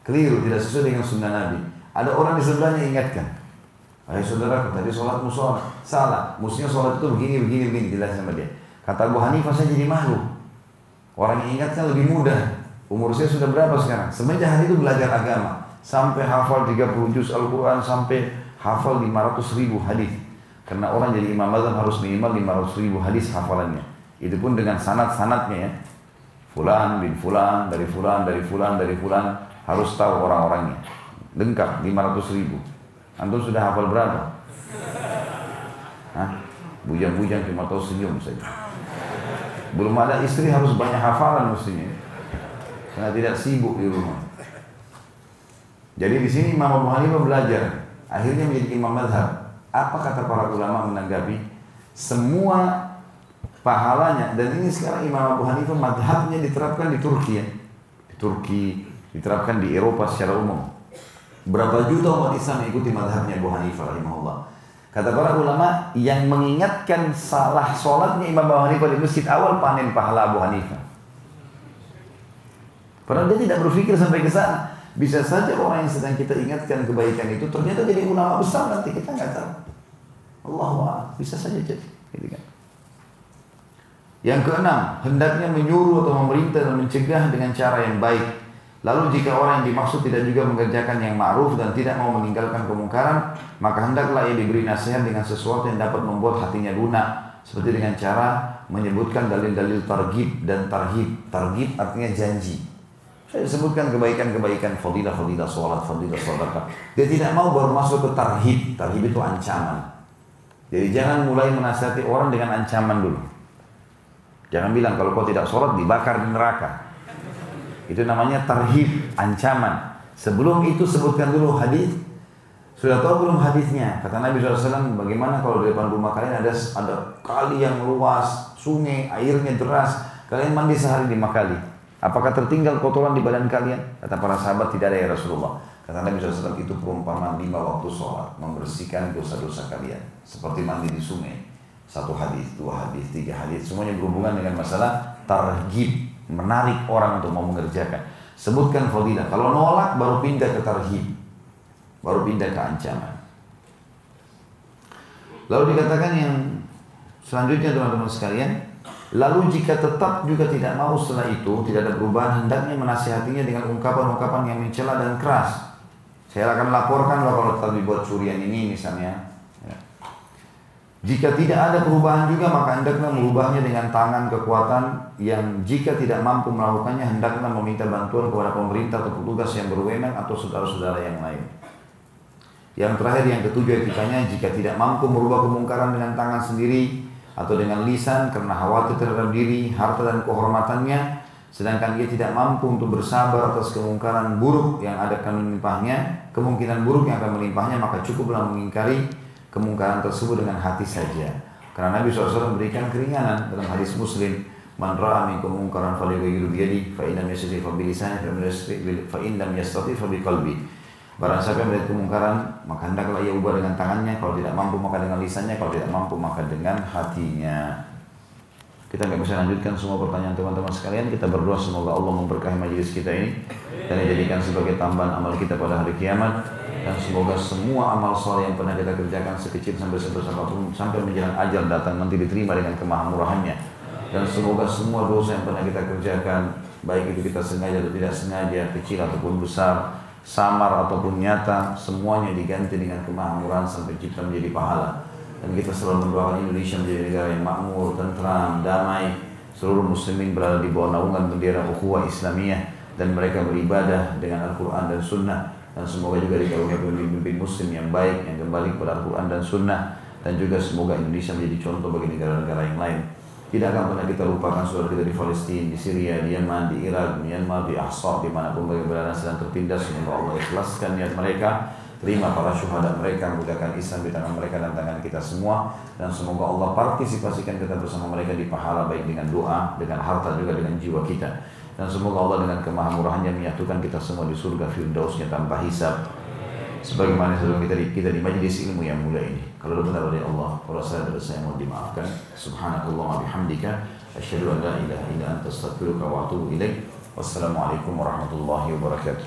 Keliru, tidak sesuai dengan sunnah Nabi. Ada orang di sebelahnya ingatkan. Hai saudara, tadi sholat musola salah. Mestinya sholat itu begini, begini, begini. Jelas sama dia. Kata Abu Hanifah saya jadi malu. Orang yang ingatkan lebih mudah. Umur saya sudah berapa sekarang? Semenjak hari itu belajar agama. Sampai hafal 30 juz Al-Quran. Sampai hafal 500 ribu hadis. Karena orang jadi imam mazhab harus minimal 500 ribu hadis hafalannya. Itu pun dengan sanat-sanatnya ya. Fulan bin Fulan, dari Fulan, dari Fulan, dari Fulan. Harus tahu orang-orangnya. Lengkap 500 ribu. Antum sudah hafal berapa? Bujang-bujang cuma tahu senyum saja. Belum ada istri harus banyak hafalan mestinya. Karena tidak sibuk di rumah. Jadi di sini Imam Abu Hanifah belajar, akhirnya menjadi imam madhab. Apa kata para ulama menanggapi? Semua pahalanya dan ini sekarang Imam Abu Hanifah madhabnya diterapkan di Turki ya. Di Turki, diterapkan di Eropa secara umum. Berapa juta umat Islam mengikuti madhabnya Abu Hanifah rahimahullah. Kata para ulama yang mengingatkan salah sholatnya Imam Abu Hanifah di masjid awal panen pahala Abu Hanifah. Padahal dia tidak berpikir sampai ke sana. Bisa saja orang yang sedang kita ingatkan kebaikan itu ternyata jadi ulama besar nanti kita nggak tahu. Allah bisa saja jadi. Gitu kan. Yang keenam, hendaknya menyuruh atau memerintah dan mencegah dengan cara yang baik Lalu jika orang yang dimaksud tidak juga mengerjakan yang ma'ruf dan tidak mau meninggalkan kemungkaran, maka hendaklah ia diberi nasihat dengan sesuatu yang dapat membuat hatinya lunak. Seperti dengan cara menyebutkan dalil-dalil targib dan tarhib. Targib artinya janji. Saya sebutkan kebaikan-kebaikan fadilah-fadilah sholat, fadilah sedekah. Dia tidak mau baru masuk ke tarhib. Tarhib itu ancaman. Jadi jangan mulai menasihati orang dengan ancaman dulu. Jangan bilang kalau kau tidak sholat dibakar di neraka. Itu namanya tarhib, ancaman. Sebelum itu sebutkan dulu hadis. Sudah tahu belum hadisnya? Kata Nabi SAW, bagaimana kalau di depan rumah kalian ada ada kali yang luas, sungai, airnya deras, kalian mandi sehari lima kali. Apakah tertinggal kotoran di badan kalian? Kata para sahabat tidak ada ya Rasulullah. Kata Nabi SAW itu perumpamaan lima waktu sholat membersihkan dosa-dosa kalian seperti mandi di sungai. Satu hadis, dua hadis, tiga hadis, semuanya berhubungan dengan masalah tarhib, menarik orang untuk mau mengerjakan. Sebutkan fadilah. Kalau nolak baru pindah ke tarhib, baru pindah ke ancaman. Lalu dikatakan yang selanjutnya teman-teman sekalian, Lalu jika tetap juga tidak mau setelah itu, tidak ada perubahan, hendaknya menasihatinya dengan ungkapan-ungkapan yang mencela dan keras. Saya akan laporkan kalau tetap dibuat curian ini misalnya. Jika tidak ada perubahan juga, maka hendaknya merubahnya dengan tangan kekuatan yang jika tidak mampu melakukannya, hendaknya meminta bantuan kepada pemerintah atau petugas yang berwenang atau saudara-saudara yang lain. Yang terakhir, yang ketujuh etikanya, jika tidak mampu merubah kemungkaran dengan tangan sendiri, atau dengan lisan karena khawatir terhadap diri, harta dan kehormatannya, sedangkan dia tidak mampu untuk bersabar atas kemungkaran buruk yang ada akan melimpahnya, kemungkinan buruk yang akan melimpahnya, maka cukuplah mengingkari kemungkaran tersebut dengan hati saja. Karena Nabi SAW memberikan keringanan dalam hadis Muslim, Man ra'a minkum munkaran falyughayyirhu bi yadihi fa in lam yastati fa bi lisanihi fa in lam fa bi qalbi. Barang siapa melihat kemungkaran, maka hendaklah ia ubah dengan tangannya. Kalau tidak mampu, maka dengan lisannya. Kalau tidak mampu, maka dengan hatinya. Kita nggak bisa lanjutkan semua pertanyaan teman-teman sekalian. Kita berdoa semoga Allah memberkahi majelis kita ini dan dijadikan sebagai tambahan amal kita pada hari kiamat. Dan semoga semua amal soleh yang pernah kita kerjakan sekecil sampai sebesar apa pun sampai menjelang ajal datang nanti diterima dengan kemahamurahannya. Dan semoga semua dosa yang pernah kita kerjakan baik itu kita sengaja atau tidak sengaja, kecil ataupun besar, samar ataupun nyata, semuanya diganti dengan kemakmuran sampai kita menjadi pahala. Dan kita selalu mendoakan Indonesia menjadi negara yang makmur, tentram, damai. Seluruh muslimin berada di bawah naungan bendera ukhuwah Islamiyah dan mereka beribadah dengan Al-Quran dan Sunnah. Dan semoga juga dikaruniai pemimpin muslim yang baik, yang kembali kepada Al-Quran dan Sunnah. Dan juga semoga Indonesia menjadi contoh bagi negara-negara yang lain. Tidak akan pernah kita lupakan saudara kita di Palestina, di Syria, di Yaman, di Irak, di Myanmar, di Ahsa, di mana pun berada sedang tertindas. Semoga Allah ikhlaskan niat mereka, terima para syuhada mereka, mudahkan Islam di tangan mereka dan tangan kita semua. Dan semoga Allah partisipasikan kita bersama mereka di pahala baik dengan doa, dengan harta juga dengan jiwa kita. Dan semoga Allah dengan kemahamurahannya menyatukan kita semua di surga firdausnya tanpa hisab sebagaimana sebelum kita di, kita di majlis ilmu yang mulia ini. Kalau benar dari Allah, kalau saya dari saya mohon dimaafkan. Subhanakallah bihamdika asyhadu an la ilaha illa anta astaghfiruka wa atubu ilaik. Wassalamualaikum warahmatullahi wabarakatuh.